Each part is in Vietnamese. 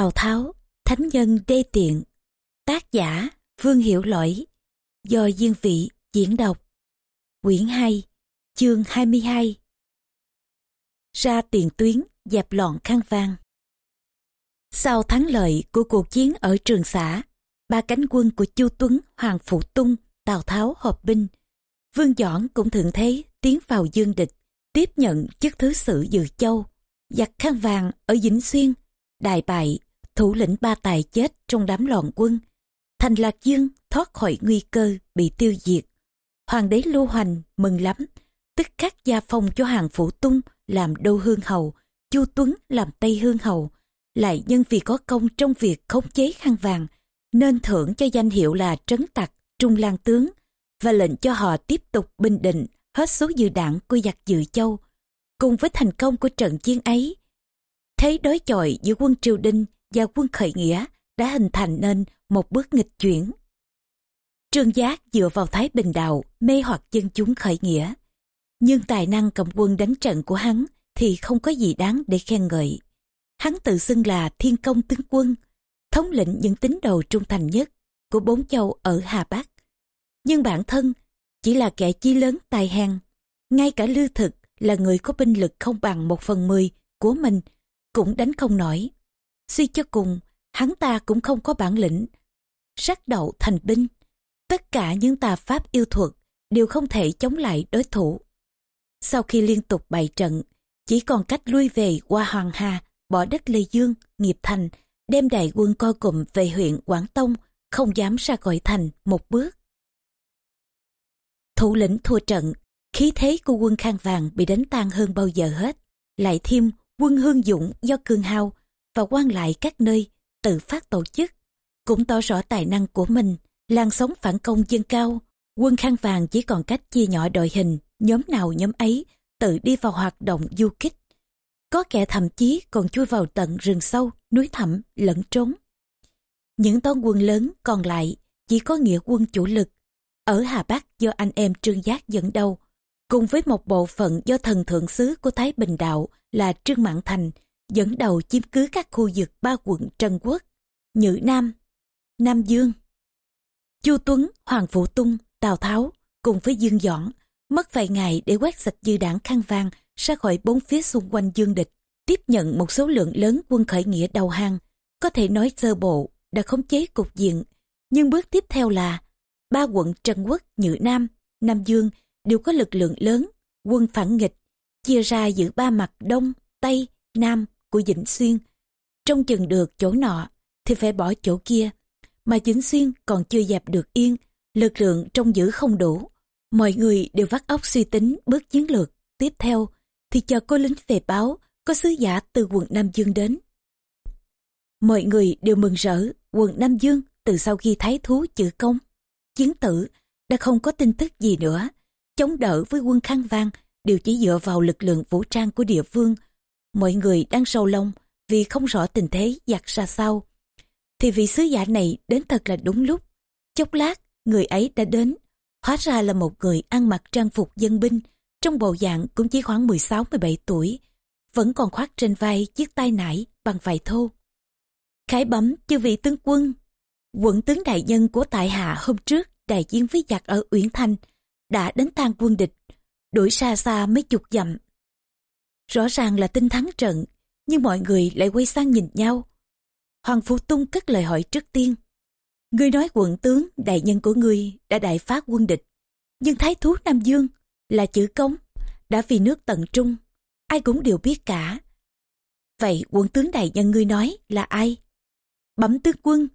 Tào Tháo, Thánh Nhân Đê Tiện. Tác giả Vương Hiểu Lỗi. Do Diên Vị diễn đọc. Quyển 2 Chương 22 Ra tiền tuyến dẹp loạn khăn vang. Sau thắng lợi của cuộc chiến ở Trường Xã ba cánh quân của Chu Tuấn, Hoàng Phụ Tung, Tào Tháo hợp binh. Vương Doãn cũng thượng thế tiến vào dương địch tiếp nhận chức thứ sử dự châu. Giặc khăn vàng ở Vĩnh Xuyên đại bại thủ lĩnh ba tài chết trong đám loạn quân. Thành Lạc Dương thoát khỏi nguy cơ bị tiêu diệt. Hoàng đế Lưu Hoành mừng lắm, tức khắc gia phong cho hàng phủ tung làm đô hương hầu, Chu Tuấn làm tây hương hầu. Lại nhân vì có công trong việc khống chế khăn vàng, nên thưởng cho danh hiệu là trấn tặc, trung lang tướng, và lệnh cho họ tiếp tục bình định hết số dư đảng của giặc dự châu. Cùng với thành công của trận chiến ấy, thế đối chọi giữa quân triều đình và quân khởi nghĩa đã hình thành nên một bước nghịch chuyển. Trương Giác dựa vào Thái Bình Đạo mê hoặc dân chúng khởi nghĩa. Nhưng tài năng cầm quân đánh trận của hắn thì không có gì đáng để khen ngợi. Hắn tự xưng là thiên công tướng quân, thống lĩnh những tín đồ trung thành nhất của bốn châu ở Hà Bắc. Nhưng bản thân chỉ là kẻ chí lớn tài hèn. Ngay cả lưu thực là người có binh lực không bằng một phần mười của mình cũng đánh không nổi. Suy cho cùng, hắn ta cũng không có bản lĩnh. rắc đậu thành binh, tất cả những tà pháp yêu thuật đều không thể chống lại đối thủ. Sau khi liên tục bày trận, chỉ còn cách lui về qua Hoàng Hà, bỏ đất Lê Dương, nghiệp thành, đem đại quân co cụm về huyện Quảng Tông, không dám ra khỏi thành một bước. Thủ lĩnh thua trận, khí thế của quân khang vàng bị đánh tan hơn bao giờ hết. Lại thêm quân hương dũng do cương hao và quan lại các nơi tự phát tổ chức. Cũng tỏ rõ tài năng của mình, làn sóng phản công dân cao, quân khăn vàng chỉ còn cách chia nhỏ đội hình, nhóm nào nhóm ấy tự đi vào hoạt động du kích. Có kẻ thậm chí còn chui vào tận rừng sâu, núi thẳm, lẫn trốn. Những toán quân lớn còn lại chỉ có nghĩa quân chủ lực. Ở Hà Bắc do anh em Trương Giác dẫn đầu, cùng với một bộ phận do thần thượng sứ của Thái Bình Đạo là Trương Mãn Thành dẫn đầu chiếm cứ các khu vực ba quận Trần Quốc, Nhữ Nam, Nam Dương. Chu Tuấn, Hoàng Phụ Tung, Tào Tháo cùng với Dương Dõn mất vài ngày để quét sạch dư đảng khăn vang ra khỏi bốn phía xung quanh dương địch, tiếp nhận một số lượng lớn quân khởi nghĩa đầu hàng, có thể nói sơ bộ đã khống chế cục diện. Nhưng bước tiếp theo là ba quận Trần Quốc, Nhữ Nam, Nam Dương đều có lực lượng lớn, quân phản nghịch, chia ra giữ ba mặt Đông, Tây, Nam của Vĩnh Xuyên. Trong chừng được chỗ nọ thì phải bỏ chỗ kia, mà Vĩnh Xuyên còn chưa dẹp được yên, lực lượng trong giữ không đủ. Mọi người đều vắt óc suy tính bước chiến lược. Tiếp theo thì chờ cô lính về báo có sứ giả từ quận Nam Dương đến. Mọi người đều mừng rỡ quận Nam Dương từ sau khi thái thú chữ công, chiến tử đã không có tin tức gì nữa. Chống đỡ với quân khang vang đều chỉ dựa vào lực lượng vũ trang của địa phương mọi người đang sầu lòng vì không rõ tình thế giặc ra sao. Thì vị sứ giả này đến thật là đúng lúc. Chốc lát, người ấy đã đến. Hóa ra là một người ăn mặc trang phục dân binh, trong bộ dạng cũng chỉ khoảng 16-17 tuổi, vẫn còn khoác trên vai chiếc tay nải bằng vải thô. Khải bấm chư vị tướng quân, quận tướng đại nhân của tại hạ hôm trước đại chiến với giặc ở Uyển Thanh đã đến tan quân địch, đuổi xa xa mấy chục dặm Rõ ràng là tin thắng trận, nhưng mọi người lại quay sang nhìn nhau. Hoàng Phủ Tung cất lời hỏi trước tiên. Ngươi nói quận tướng, đại nhân của ngươi đã đại phát quân địch. Nhưng thái thú Nam Dương là chữ cống đã vì nước tận trung. Ai cũng đều biết cả. Vậy quận tướng đại nhân ngươi nói là ai? Bẩm tướng quân,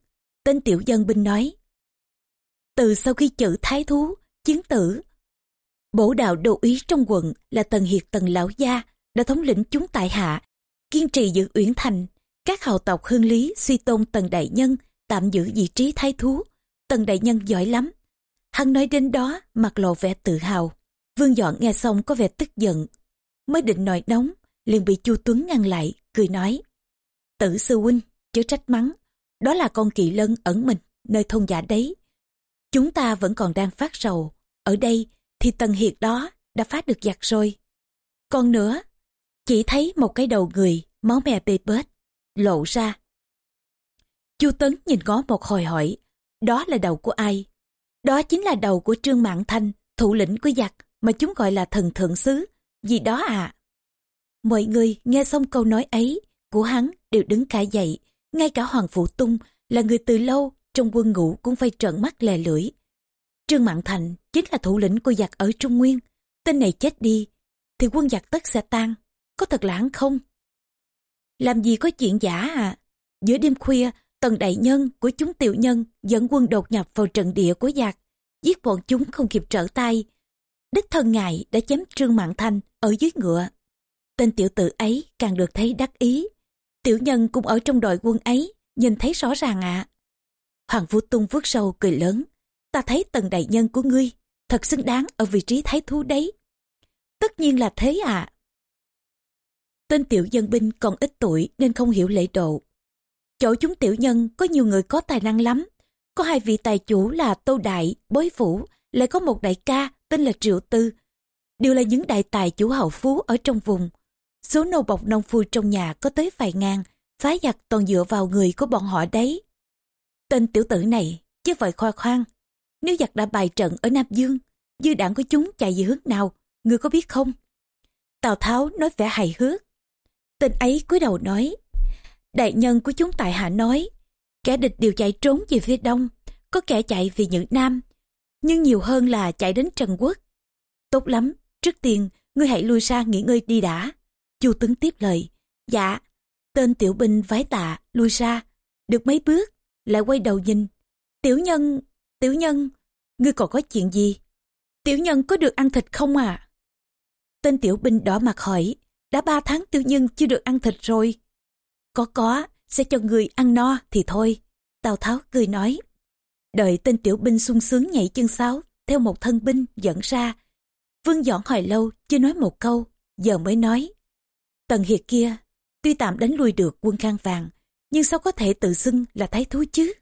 tên tiểu dân binh nói. Từ sau khi chữ thái thú, chiến tử, bổ đạo đô ý trong quận là Tần Hiệt Tần Lão Gia, đã thống lĩnh chúng tại hạ, kiên trì giữ uyển thành. Các hào tộc hương lý suy tôn tần đại nhân, tạm giữ vị trí thái thú. Tần đại nhân giỏi lắm. Hắn nói đến đó, mặt lộ vẻ tự hào. Vương dọn nghe xong có vẻ tức giận. Mới định nổi nóng, liền bị chu tuấn ngăn lại, cười nói. Tử sư huynh, chớ trách mắng. Đó là con kỳ lân ẩn mình, nơi thôn giả đấy. Chúng ta vẫn còn đang phát sầu. Ở đây, thì tần hiệt đó đã phát được giặc rồi. Còn nữa chỉ thấy một cái đầu người, máu me bê bết, lộ ra. Chu Tấn nhìn ngó một hồi hỏi, đó là đầu của ai? Đó chính là đầu của Trương Mạng Thanh, thủ lĩnh của giặc mà chúng gọi là thần thượng sứ, gì đó à. Mọi người nghe xong câu nói ấy của hắn đều đứng cả dậy, ngay cả Hoàng Phụ Tung là người từ lâu trong quân ngũ cũng phải trợn mắt lè lưỡi. Trương Mạng Thành chính là thủ lĩnh của giặc ở Trung Nguyên, tên này chết đi, thì quân giặc tất sẽ tan, có thật lãng không? Làm gì có chuyện giả à? Giữa đêm khuya, tần đại nhân của chúng tiểu nhân dẫn quân đột nhập vào trận địa của giặc, giết bọn chúng không kịp trở tay. Đích thân ngài đã chém Trương Mạng Thanh ở dưới ngựa. Tên tiểu tử ấy càng được thấy đắc ý. Tiểu nhân cũng ở trong đội quân ấy, nhìn thấy rõ ràng ạ. Hoàng Vũ Tung vuốt sâu cười lớn. Ta thấy tần đại nhân của ngươi, thật xứng đáng ở vị trí thái thú đấy. Tất nhiên là thế ạ. Tên tiểu dân binh còn ít tuổi nên không hiểu lễ độ. Chỗ chúng tiểu nhân có nhiều người có tài năng lắm. Có hai vị tài chủ là Tô Đại, Bối Phủ, lại có một đại ca tên là Triệu Tư. Đều là những đại tài chủ hậu phú ở trong vùng. Số nô bọc nông phu trong nhà có tới vài ngàn, phá giặc toàn dựa vào người của bọn họ đấy. Tên tiểu tử này, chứ vậy khoa khoan. Nếu giặc đã bài trận ở Nam Dương, dư đảng của chúng chạy về hướng nào, người có biết không? Tào Tháo nói vẻ hài hước. Tên ấy cúi đầu nói, đại nhân của chúng tại hạ nói, kẻ địch đều chạy trốn về phía đông, có kẻ chạy về những nam, nhưng nhiều hơn là chạy đến Trần Quốc. Tốt lắm, trước tiên, ngươi hãy lui ra nghỉ ngơi đi đã. Chu tướng tiếp lời, dạ, tên tiểu binh vái tạ, lui ra, được mấy bước, lại quay đầu nhìn. Tiểu nhân, tiểu nhân, ngươi còn có chuyện gì? Tiểu nhân có được ăn thịt không à? Tên tiểu binh đỏ mặt hỏi, đã ba tháng tiêu nhân chưa được ăn thịt rồi. Có có, sẽ cho người ăn no thì thôi. Tào Tháo cười nói. Đợi tên tiểu binh sung sướng nhảy chân sáo, theo một thân binh dẫn ra. Vương dọn hồi lâu, chưa nói một câu, giờ mới nói. Tần Hiệt kia, tuy tạm đánh lui được quân khang vàng, nhưng sao có thể tự xưng là thái thú chứ?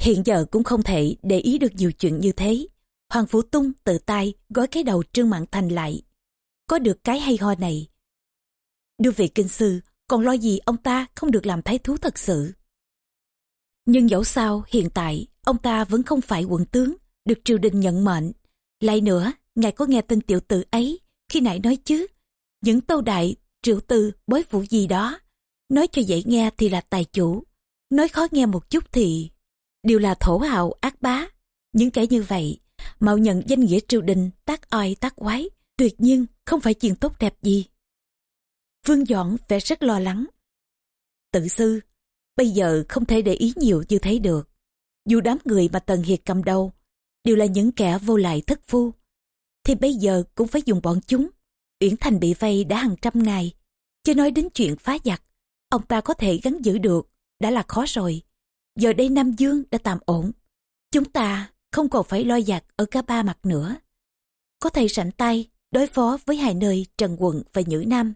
Hiện giờ cũng không thể để ý được nhiều chuyện như thế. Hoàng Phủ Tung tự tay gói cái đầu Trương Mạng Thành lại. Có được cái hay ho này. Đưa về kinh sư, còn lo gì ông ta không được làm thái thú thật sự. Nhưng dẫu sao, hiện tại, ông ta vẫn không phải quận tướng, được triều đình nhận mệnh. Lại nữa, ngài có nghe tin tiểu tử ấy, khi nãy nói chứ, những tâu đại, triệu tư, bối vũ gì đó. Nói cho dễ nghe thì là tài chủ, nói khó nghe một chút thì đều là thổ hào ác bá. Những kẻ như vậy, mạo nhận danh nghĩa triều đình tác oai tác quái, tuyệt nhiên không phải chuyện tốt đẹp gì. Vương Dọn vẻ rất lo lắng. Tự sư, bây giờ không thể để ý nhiều như thế được. Dù đám người mà Tần Hiệt cầm đầu đều là những kẻ vô lại thất phu, thì bây giờ cũng phải dùng bọn chúng. Uyển Thành bị vây đã hàng trăm ngày, chưa nói đến chuyện phá giặc. Ông ta có thể gắn giữ được, đã là khó rồi. Giờ đây Nam Dương đã tạm ổn. Chúng ta không còn phải lo giặc ở cả ba mặt nữa. Có thể sẵn tay đối phó với hai nơi Trần Quận và Nhữ Nam.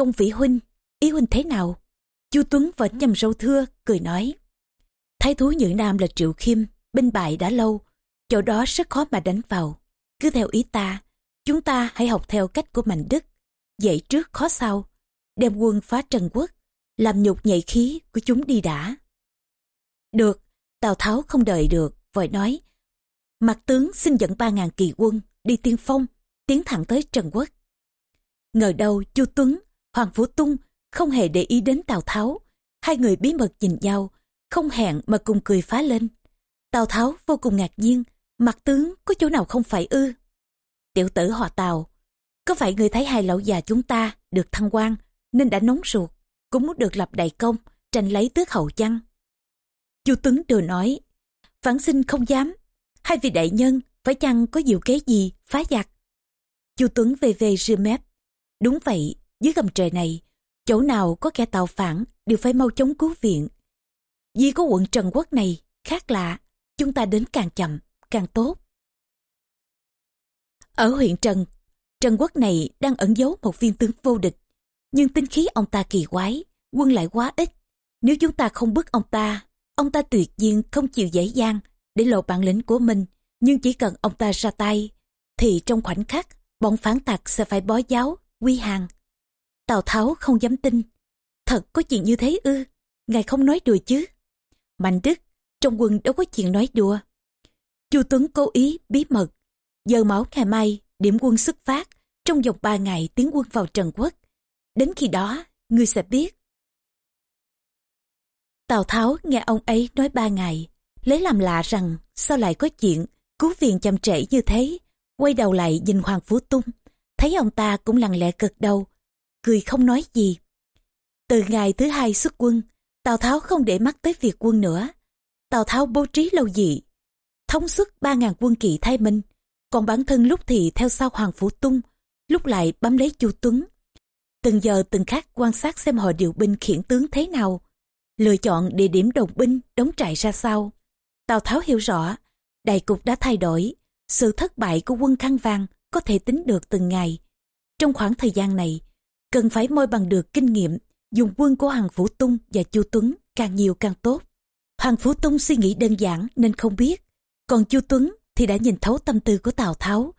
Công vĩ huynh, ý huynh thế nào? Chu Tuấn vẫn nhầm râu thưa, cười nói. Thái thú Nhữ Nam là Triệu Khiêm, binh bại đã lâu, chỗ đó rất khó mà đánh vào. Cứ theo ý ta, chúng ta hãy học theo cách của Mạnh Đức, dậy trước khó sau, đem quân phá Trần Quốc, làm nhục nhạy khí của chúng đi đã. Được, Tào Tháo không đợi được, vội nói. Mặt tướng xin dẫn ba ngàn kỳ quân đi tiên phong, tiến thẳng tới Trần Quốc. Ngờ đâu Chu Tuấn, Hoàng Vũ Tung không hề để ý đến Tào Tháo. Hai người bí mật nhìn nhau, không hẹn mà cùng cười phá lên. Tào Tháo vô cùng ngạc nhiên, mặt tướng có chỗ nào không phải ư? Tiểu tử họ Tào, có phải người thấy hai lão già chúng ta được thăng quan nên đã nóng ruột, cũng muốn được lập đại công, tranh lấy tước hậu chăng? Chu Tuấn đều nói, phản sinh không dám, hai vị đại nhân phải chăng có diệu kế gì phá giặc? Chu Tuấn về về rìa mép. Đúng vậy, dưới gầm trời này, chỗ nào có kẻ tạo phản đều phải mau chóng cứu viện. Vì có quận Trần Quốc này, khác lạ, chúng ta đến càng chậm, càng tốt. Ở huyện Trần, Trần Quốc này đang ẩn giấu một viên tướng vô địch, nhưng tinh khí ông ta kỳ quái, quân lại quá ít. Nếu chúng ta không bức ông ta, ông ta tuyệt nhiên không chịu dễ dàng để lộ bản lĩnh của mình. Nhưng chỉ cần ông ta ra tay, thì trong khoảnh khắc, bọn phản tặc sẽ phải bó giáo, quy hàng. Tào Tháo không dám tin. Thật có chuyện như thế ư? ngài không nói đùa chứ. Mạnh Đức, trong quân đâu có chuyện nói đùa. Chu Tuấn cố ý, bí mật. Giờ máu ngày mai, điểm quân xuất phát, trong vòng ba ngày tiến quân vào Trần Quốc. Đến khi đó, ngươi sẽ biết. Tào Tháo nghe ông ấy nói ba ngày, lấy làm lạ rằng sao lại có chuyện cứu viện chậm trễ như thế. Quay đầu lại nhìn Hoàng Phú Tung, thấy ông ta cũng lặng lẽ cực đầu, cười không nói gì. Từ ngày thứ hai xuất quân, Tào Tháo không để mắt tới việc quân nữa. Tào Tháo bố trí lâu dị, thống suất ba ngàn quân kỵ thay minh, còn bản thân lúc thì theo sau Hoàng Phủ Tung, lúc lại bám lấy Chu Tuấn. Từng giờ từng khắc quan sát xem họ điều binh khiển tướng thế nào, lựa chọn địa điểm đồng binh đóng trại ra sao. Tào Tháo hiểu rõ, đại cục đã thay đổi, sự thất bại của quân khăn vàng có thể tính được từng ngày. Trong khoảng thời gian này, cần phải môi bằng được kinh nghiệm dùng quân của Hoàng Phủ Tung và Chu Tuấn càng nhiều càng tốt. Hoàng Phủ Tung suy nghĩ đơn giản nên không biết, còn Chu Tuấn thì đã nhìn thấu tâm tư của Tào Tháo,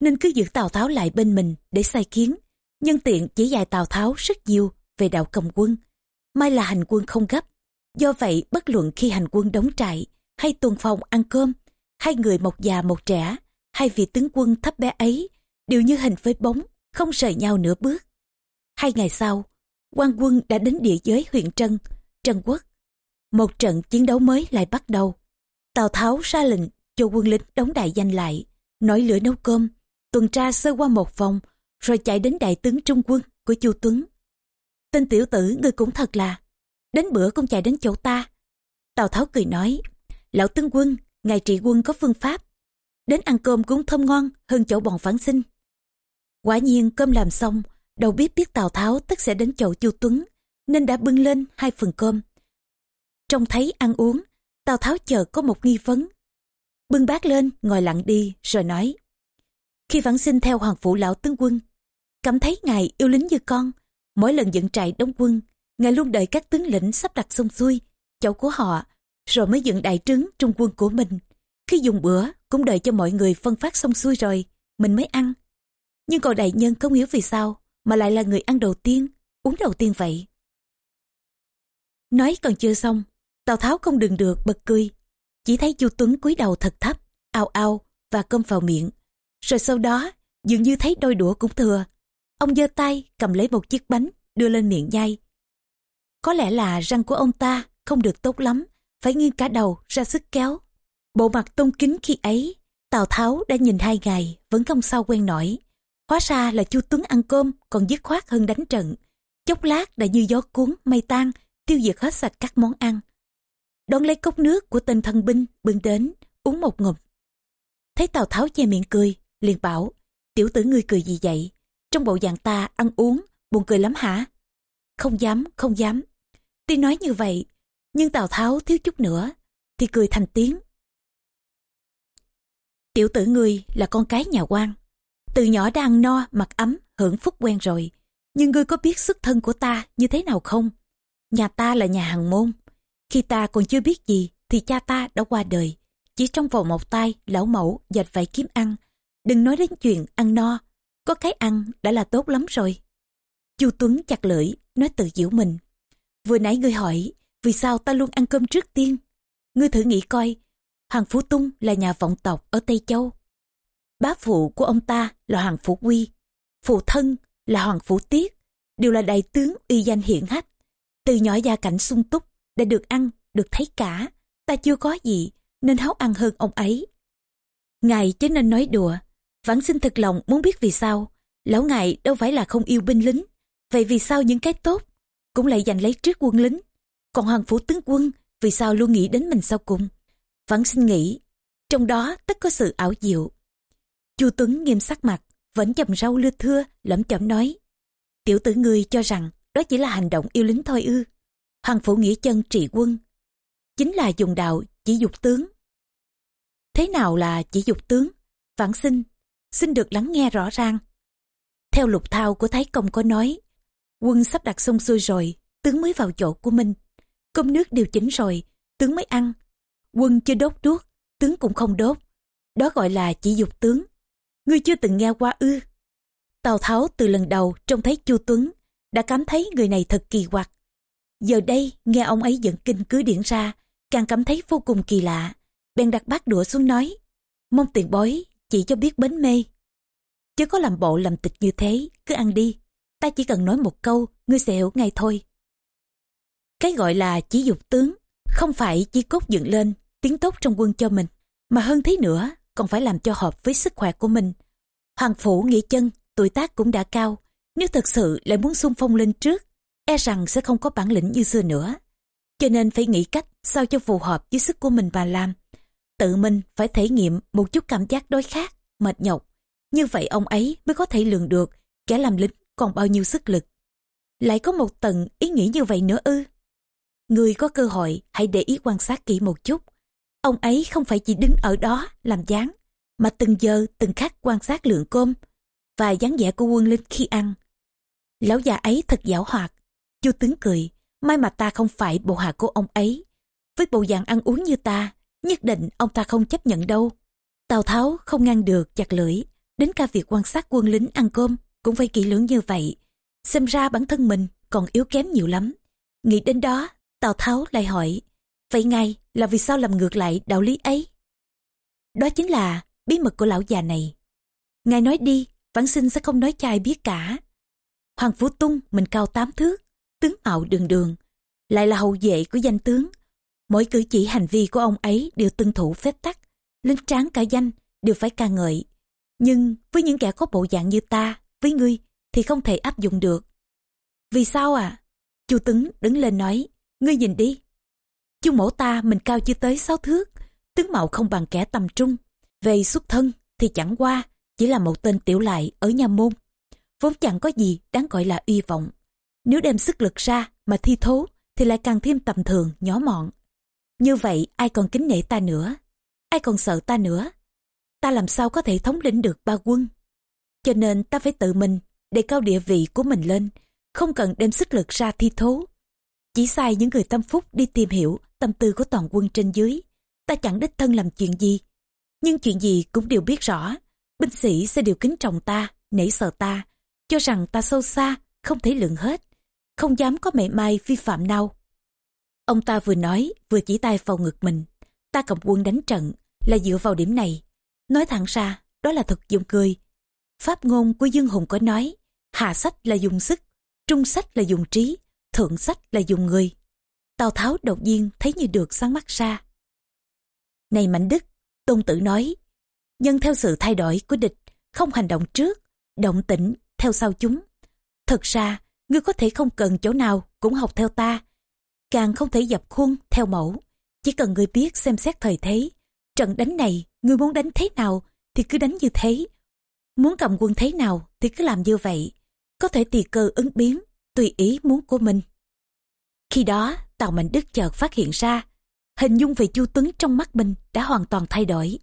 nên cứ giữ Tào Tháo lại bên mình để sai kiến. Nhân tiện chỉ dạy Tào Tháo rất nhiều về đạo cầm quân. May là hành quân không gấp, do vậy bất luận khi hành quân đóng trại hay tuần phòng ăn cơm, hai người một già một trẻ, hai vị tướng quân thấp bé ấy đều như hình với bóng, không rời nhau nửa bước. Hai ngày sau, quan quân đã đến địa giới huyện Trân, Trân Quốc. Một trận chiến đấu mới lại bắt đầu. Tào Tháo ra lệnh cho quân lính đóng đại danh lại, nổi lửa nấu cơm, tuần tra sơ qua một vòng, rồi chạy đến đại tướng trung quân của Chu Tuấn. Tên tiểu tử ngươi cũng thật là, đến bữa cũng chạy đến chỗ ta. Tào Tháo cười nói, lão tướng quân, ngài trị quân có phương pháp, đến ăn cơm cũng thơm ngon hơn chỗ bọn phản sinh. Quả nhiên cơm làm xong, đầu bếp biết Tào Tháo tất sẽ đến chậu Chu Tuấn, nên đã bưng lên hai phần cơm. Trông thấy ăn uống, Tào Tháo chờ có một nghi vấn. Bưng bát lên, ngồi lặng đi, rồi nói. Khi vãng sinh theo hoàng phủ lão tướng quân, cảm thấy ngài yêu lính như con. Mỗi lần dựng trại đóng quân, ngài luôn đợi các tướng lĩnh sắp đặt xong xuôi, chậu của họ, rồi mới dựng đại trứng trung quân của mình. Khi dùng bữa, cũng đợi cho mọi người phân phát xong xuôi rồi, mình mới ăn. Nhưng cậu đại nhân không hiểu vì sao, mà lại là người ăn đầu tiên, uống đầu tiên vậy. Nói còn chưa xong, Tào Tháo không đừng được bật cười. Chỉ thấy Chu Tuấn cúi đầu thật thấp, ao ao và cơm vào miệng. Rồi sau đó, dường như thấy đôi đũa cũng thừa. Ông giơ tay cầm lấy một chiếc bánh, đưa lên miệng nhai. Có lẽ là răng của ông ta không được tốt lắm, phải nghiêng cả đầu ra sức kéo. Bộ mặt tôn kính khi ấy, Tào Tháo đã nhìn hai ngày, vẫn không sao quen nổi. Hóa ra là Chu Tuấn ăn cơm còn dứt khoát hơn đánh trận. Chốc lát đã như gió cuốn, mây tan, tiêu diệt hết sạch các món ăn. Đón lấy cốc nước của tên thân binh bưng đến, uống một ngụm. Thấy Tào Tháo che miệng cười, liền bảo, tiểu tử ngươi cười gì vậy? Trong bộ dạng ta ăn uống, buồn cười lắm hả? Không dám, không dám. Tuy nói như vậy, nhưng Tào Tháo thiếu chút nữa, thì cười thành tiếng. Tiểu tử ngươi là con cái nhà quan. Từ nhỏ đã ăn no, mặc ấm, hưởng phúc quen rồi. Nhưng ngươi có biết xuất thân của ta như thế nào không? Nhà ta là nhà hàng môn. Khi ta còn chưa biết gì thì cha ta đã qua đời. Chỉ trong vòng một tay, lão mẫu dệt vải kiếm ăn. Đừng nói đến chuyện ăn no. Có cái ăn đã là tốt lắm rồi. Chu Tuấn chặt lưỡi, nói tự giễu mình. Vừa nãy ngươi hỏi, vì sao ta luôn ăn cơm trước tiên? Ngươi thử nghĩ coi, Hoàng Phú Tung là nhà vọng tộc ở Tây Châu. Bá phụ của ông ta là Hoàng Phủ Quy, phụ thân là Hoàng Phủ Tiết, đều là đại tướng uy danh hiển hách. Từ nhỏ gia cảnh sung túc, đã được ăn, được thấy cả. Ta chưa có gì, nên háo ăn hơn ông ấy. Ngài chớ nên nói đùa, vẫn xin thực lòng muốn biết vì sao. Lão ngài đâu phải là không yêu binh lính. Vậy vì sao những cái tốt cũng lại giành lấy trước quân lính? Còn hoàng phủ tướng quân vì sao luôn nghĩ đến mình sau cùng? Vẫn xin nghĩ, trong đó tất có sự ảo diệu. Chu Tuấn nghiêm sắc mặt, vẫn chầm rau lưa thưa, lẩm chẩm nói. Tiểu tử ngươi cho rằng đó chỉ là hành động yêu lính thôi ư. Hoàng phủ nghĩa chân trị quân. Chính là dùng đạo chỉ dục tướng. Thế nào là chỉ dục tướng? Vãng sinh, xin được lắng nghe rõ ràng. Theo lục thao của Thái Công có nói, quân sắp đặt xong xuôi rồi, tướng mới vào chỗ của mình. Cơm nước điều chỉnh rồi, tướng mới ăn. Quân chưa đốt đuốc, tướng cũng không đốt. Đó gọi là chỉ dục tướng. Ngươi chưa từng nghe qua ư. Tào Tháo từ lần đầu trông thấy Chu Tuấn đã cảm thấy người này thật kỳ quặc. Giờ đây, nghe ông ấy dẫn kinh cứ điển ra, càng cảm thấy vô cùng kỳ lạ. Bèn đặt bát đũa xuống nói, mong tiền bối, chỉ cho biết bến mê. Chứ có làm bộ làm tịch như thế, cứ ăn đi. Ta chỉ cần nói một câu, ngươi sẽ hiểu ngay thôi. Cái gọi là chỉ dục tướng, không phải chỉ cốt dựng lên, tiếng tốt trong quân cho mình, mà hơn thế nữa, còn phải làm cho hợp với sức khỏe của mình. Hoàng phủ nghĩ chân, tuổi tác cũng đã cao, nếu thật sự lại muốn xung phong lên trước, e rằng sẽ không có bản lĩnh như xưa nữa. Cho nên phải nghĩ cách sao cho phù hợp với sức của mình mà làm. Tự mình phải thể nghiệm một chút cảm giác đối khát, mệt nhọc. Như vậy ông ấy mới có thể lường được kẻ làm lính còn bao nhiêu sức lực. Lại có một tầng ý nghĩ như vậy nữa ư. Người có cơ hội hãy để ý quan sát kỹ một chút. Ông ấy không phải chỉ đứng ở đó làm dáng, mà từng giờ từng khắc quan sát lượng cơm và dáng vẻ của quân linh khi ăn. Lão già ấy thật giảo hoạt. Chu tướng cười, may mà ta không phải bộ hạ của ông ấy. Với bộ dạng ăn uống như ta, nhất định ông ta không chấp nhận đâu. Tào Tháo không ngăn được chặt lưỡi, đến cả việc quan sát quân lính ăn cơm cũng phải kỹ lưỡng như vậy. Xem ra bản thân mình còn yếu kém nhiều lắm. Nghĩ đến đó, Tào Tháo lại hỏi, vậy ngay là vì sao làm ngược lại đạo lý ấy? Đó chính là bí mật của lão già này. Ngài nói đi, vãn sinh sẽ không nói chai biết cả. Hoàng Phủ Tung mình cao tám thước, tướng mạo đường đường, lại là hậu vệ của danh tướng. Mỗi cử chỉ hành vi của ông ấy đều tuân thủ phép tắc, lính tráng cả danh đều phải ca ngợi. Nhưng với những kẻ có bộ dạng như ta, với ngươi thì không thể áp dụng được. Vì sao à? Chu Tứng đứng lên nói, ngươi nhìn đi. Chu mẫu ta mình cao chưa tới sáu thước, tướng mạo không bằng kẻ tầm trung. Về xuất thân thì chẳng qua, chỉ là một tên tiểu lại ở nhà môn. Vốn chẳng có gì đáng gọi là uy vọng. Nếu đem sức lực ra mà thi thố thì lại càng thêm tầm thường, nhỏ mọn. Như vậy ai còn kính nể ta nữa? Ai còn sợ ta nữa? Ta làm sao có thể thống lĩnh được ba quân? Cho nên ta phải tự mình để cao địa vị của mình lên, không cần đem sức lực ra thi thố. Chỉ sai những người tâm phúc đi tìm hiểu tâm tư của toàn quân trên dưới. Ta chẳng đích thân làm chuyện gì, nhưng chuyện gì cũng đều biết rõ. Binh sĩ sẽ đều kính trọng ta, nể sợ ta, cho rằng ta sâu xa, không thể lượng hết, không dám có mẹ mai vi phạm nào. Ông ta vừa nói, vừa chỉ tay vào ngực mình. Ta cầm quân đánh trận, là dựa vào điểm này. Nói thẳng ra, đó là thật dùng cười. Pháp ngôn của Dương Hùng có nói, hạ sách là dùng sức, trung sách là dùng trí, thượng sách là dùng người. Tào Tháo đột nhiên thấy như được sáng mắt ra. Này Mạnh Đức, Tôn Tử nói, nhân theo sự thay đổi của địch, không hành động trước, động tĩnh theo sau chúng. Thật ra, ngươi có thể không cần chỗ nào cũng học theo ta, càng không thể dập khuôn theo mẫu. Chỉ cần ngươi biết xem xét thời thế, trận đánh này ngươi muốn đánh thế nào thì cứ đánh như thế. Muốn cầm quân thế nào thì cứ làm như vậy. Có thể tùy cơ ứng biến, tùy ý muốn của mình. Khi đó, Tào Mạnh Đức chợt phát hiện ra, hình dung về Chu Tuấn trong mắt mình đã hoàn toàn thay đổi.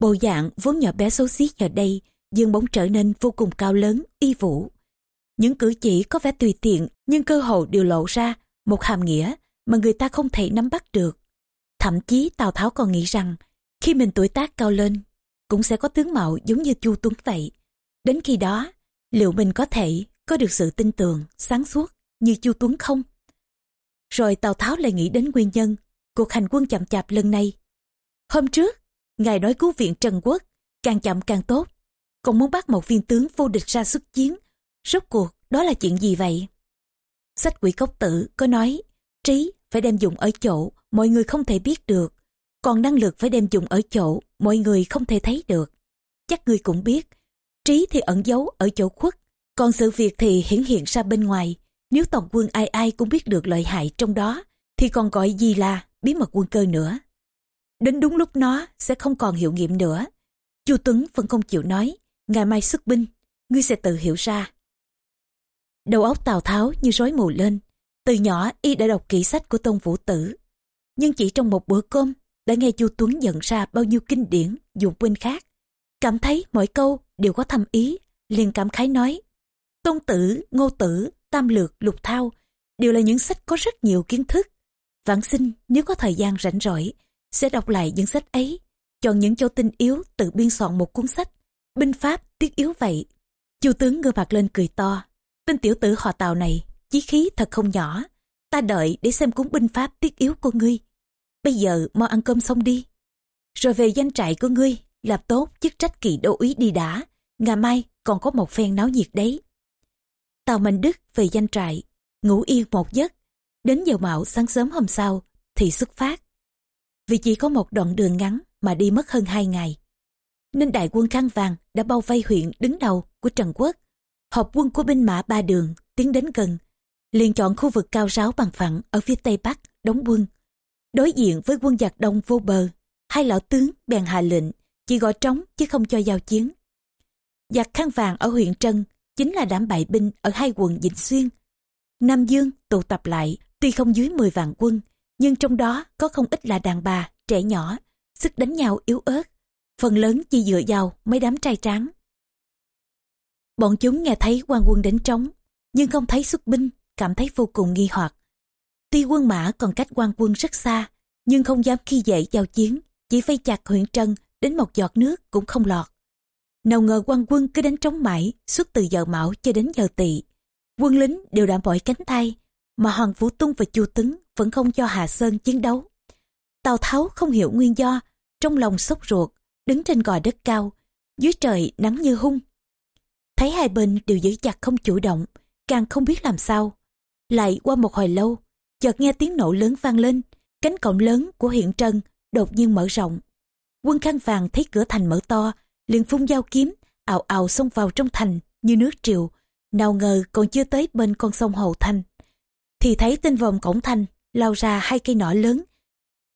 Bộ dạng vốn nhỏ bé xấu xí giờ đây, dương bóng trở nên vô cùng cao lớn, y vũ. Những cử chỉ có vẻ tùy tiện, nhưng cơ hồ đều lộ ra một hàm nghĩa mà người ta không thể nắm bắt được. Thậm chí Tào Tháo còn nghĩ rằng, khi mình tuổi tác cao lên, cũng sẽ có tướng mạo giống như Chu Tuấn vậy. Đến khi đó, liệu mình có thể có được sự tin tưởng, sáng suốt như Chu Tuấn không? Rồi Tào Tháo lại nghĩ đến nguyên nhân cuộc hành quân chậm chạp lần này. Hôm trước, ngài nói cứu viện Trần Quốc, càng chậm càng tốt. Còn muốn bắt một viên tướng vô địch ra xuất chiến. Rốt cuộc, đó là chuyện gì vậy? Sách quỷ cốc tử có nói, trí phải đem dùng ở chỗ mọi người không thể biết được. Còn năng lực phải đem dùng ở chỗ mọi người không thể thấy được. Chắc người cũng biết, trí thì ẩn giấu ở chỗ khuất, còn sự việc thì hiển hiện ra bên ngoài. Nếu toàn quân ai ai cũng biết được lợi hại trong đó, thì còn gọi gì là bí mật quân cơ nữa. Đến đúng lúc nó sẽ không còn hiệu nghiệm nữa. Chu Tuấn vẫn không chịu nói, ngày mai xuất binh, ngươi sẽ tự hiểu ra. Đầu óc Tào Tháo như rối mù lên. Từ nhỏ y đã đọc kỹ sách của Tôn Vũ Tử. Nhưng chỉ trong một bữa cơm đã nghe Chu Tuấn nhận ra bao nhiêu kinh điển dùng quên khác. Cảm thấy mỗi câu đều có thâm ý, liền cảm khái nói. Tôn Tử, Ngô Tử, Tam Lược, Lục Thao đều là những sách có rất nhiều kiến thức. Vãng sinh nếu có thời gian rảnh rỗi sẽ đọc lại những sách ấy, chọn những châu tinh yếu tự biên soạn một cuốn sách. Binh pháp tiết yếu vậy. Chu tướng ngơ mặt lên cười to. Tên tiểu tử họ tàu này, chí khí thật không nhỏ. ta đợi để xem cuốn binh pháp tiết yếu của ngươi. Bây giờ mau ăn cơm xong đi. Rồi về danh trại của ngươi, làm tốt chức trách kỳ đô úy đi đã. Ngày mai còn có một phen náo nhiệt đấy. Tào Mạnh Đức về danh trại, ngủ yên một giấc. Đến giờ mạo sáng sớm hôm sau thì xuất phát. Vì chỉ có một đoạn đường ngắn mà đi mất hơn hai ngày. Nên đại quân khăn vàng đã bao vây huyện đứng đầu của Trần Quốc. Họp quân của binh mã ba đường tiến đến gần. liền chọn khu vực cao ráo bằng phẳng ở phía tây bắc đóng quân. Đối diện với quân giặc đông vô bờ, hai lão tướng bèn hạ lệnh chỉ gọi trống chứ không cho giao chiến. Giặc khăn vàng ở huyện Trân chính là đám bại binh ở hai quận Vĩnh Xuyên. Nam Dương tụ tập lại tuy không dưới 10 vạn quân, nhưng trong đó có không ít là đàn bà, trẻ nhỏ, sức đánh nhau yếu ớt, phần lớn chỉ dựa vào mấy đám trai tráng. Bọn chúng nghe thấy quan quân đánh trống, nhưng không thấy xuất binh, cảm thấy vô cùng nghi hoặc. Tuy quân mã còn cách quan quân rất xa, nhưng không dám khi dậy giao chiến, chỉ vây chặt huyện Trân đến một giọt nước cũng không lọt. Nào ngờ quan quân cứ đánh trống mãi, suốt từ giờ mão cho đến giờ tỵ. Quân lính đều đã mỏi cánh tay, mà Hoàng Vũ Tung và Chu tấn vẫn không cho Hà Sơn chiến đấu. Tào Tháo không hiểu nguyên do, trong lòng sốt ruột, đứng trên gò đất cao, dưới trời nắng như hung. Thấy hai bên đều giữ chặt không chủ động, càng không biết làm sao. Lại qua một hồi lâu, chợt nghe tiếng nổ lớn vang lên, cánh cổng lớn của huyện Trân đột nhiên mở rộng. Quân khăn vàng thấy cửa thành mở to, liền phun dao kiếm, ào ào xông vào trong thành như nước triều. Nào ngờ còn chưa tới bên con sông Hồ Thanh. Thì thấy tên vòng cổng thành lao ra hai cây nỏ lớn.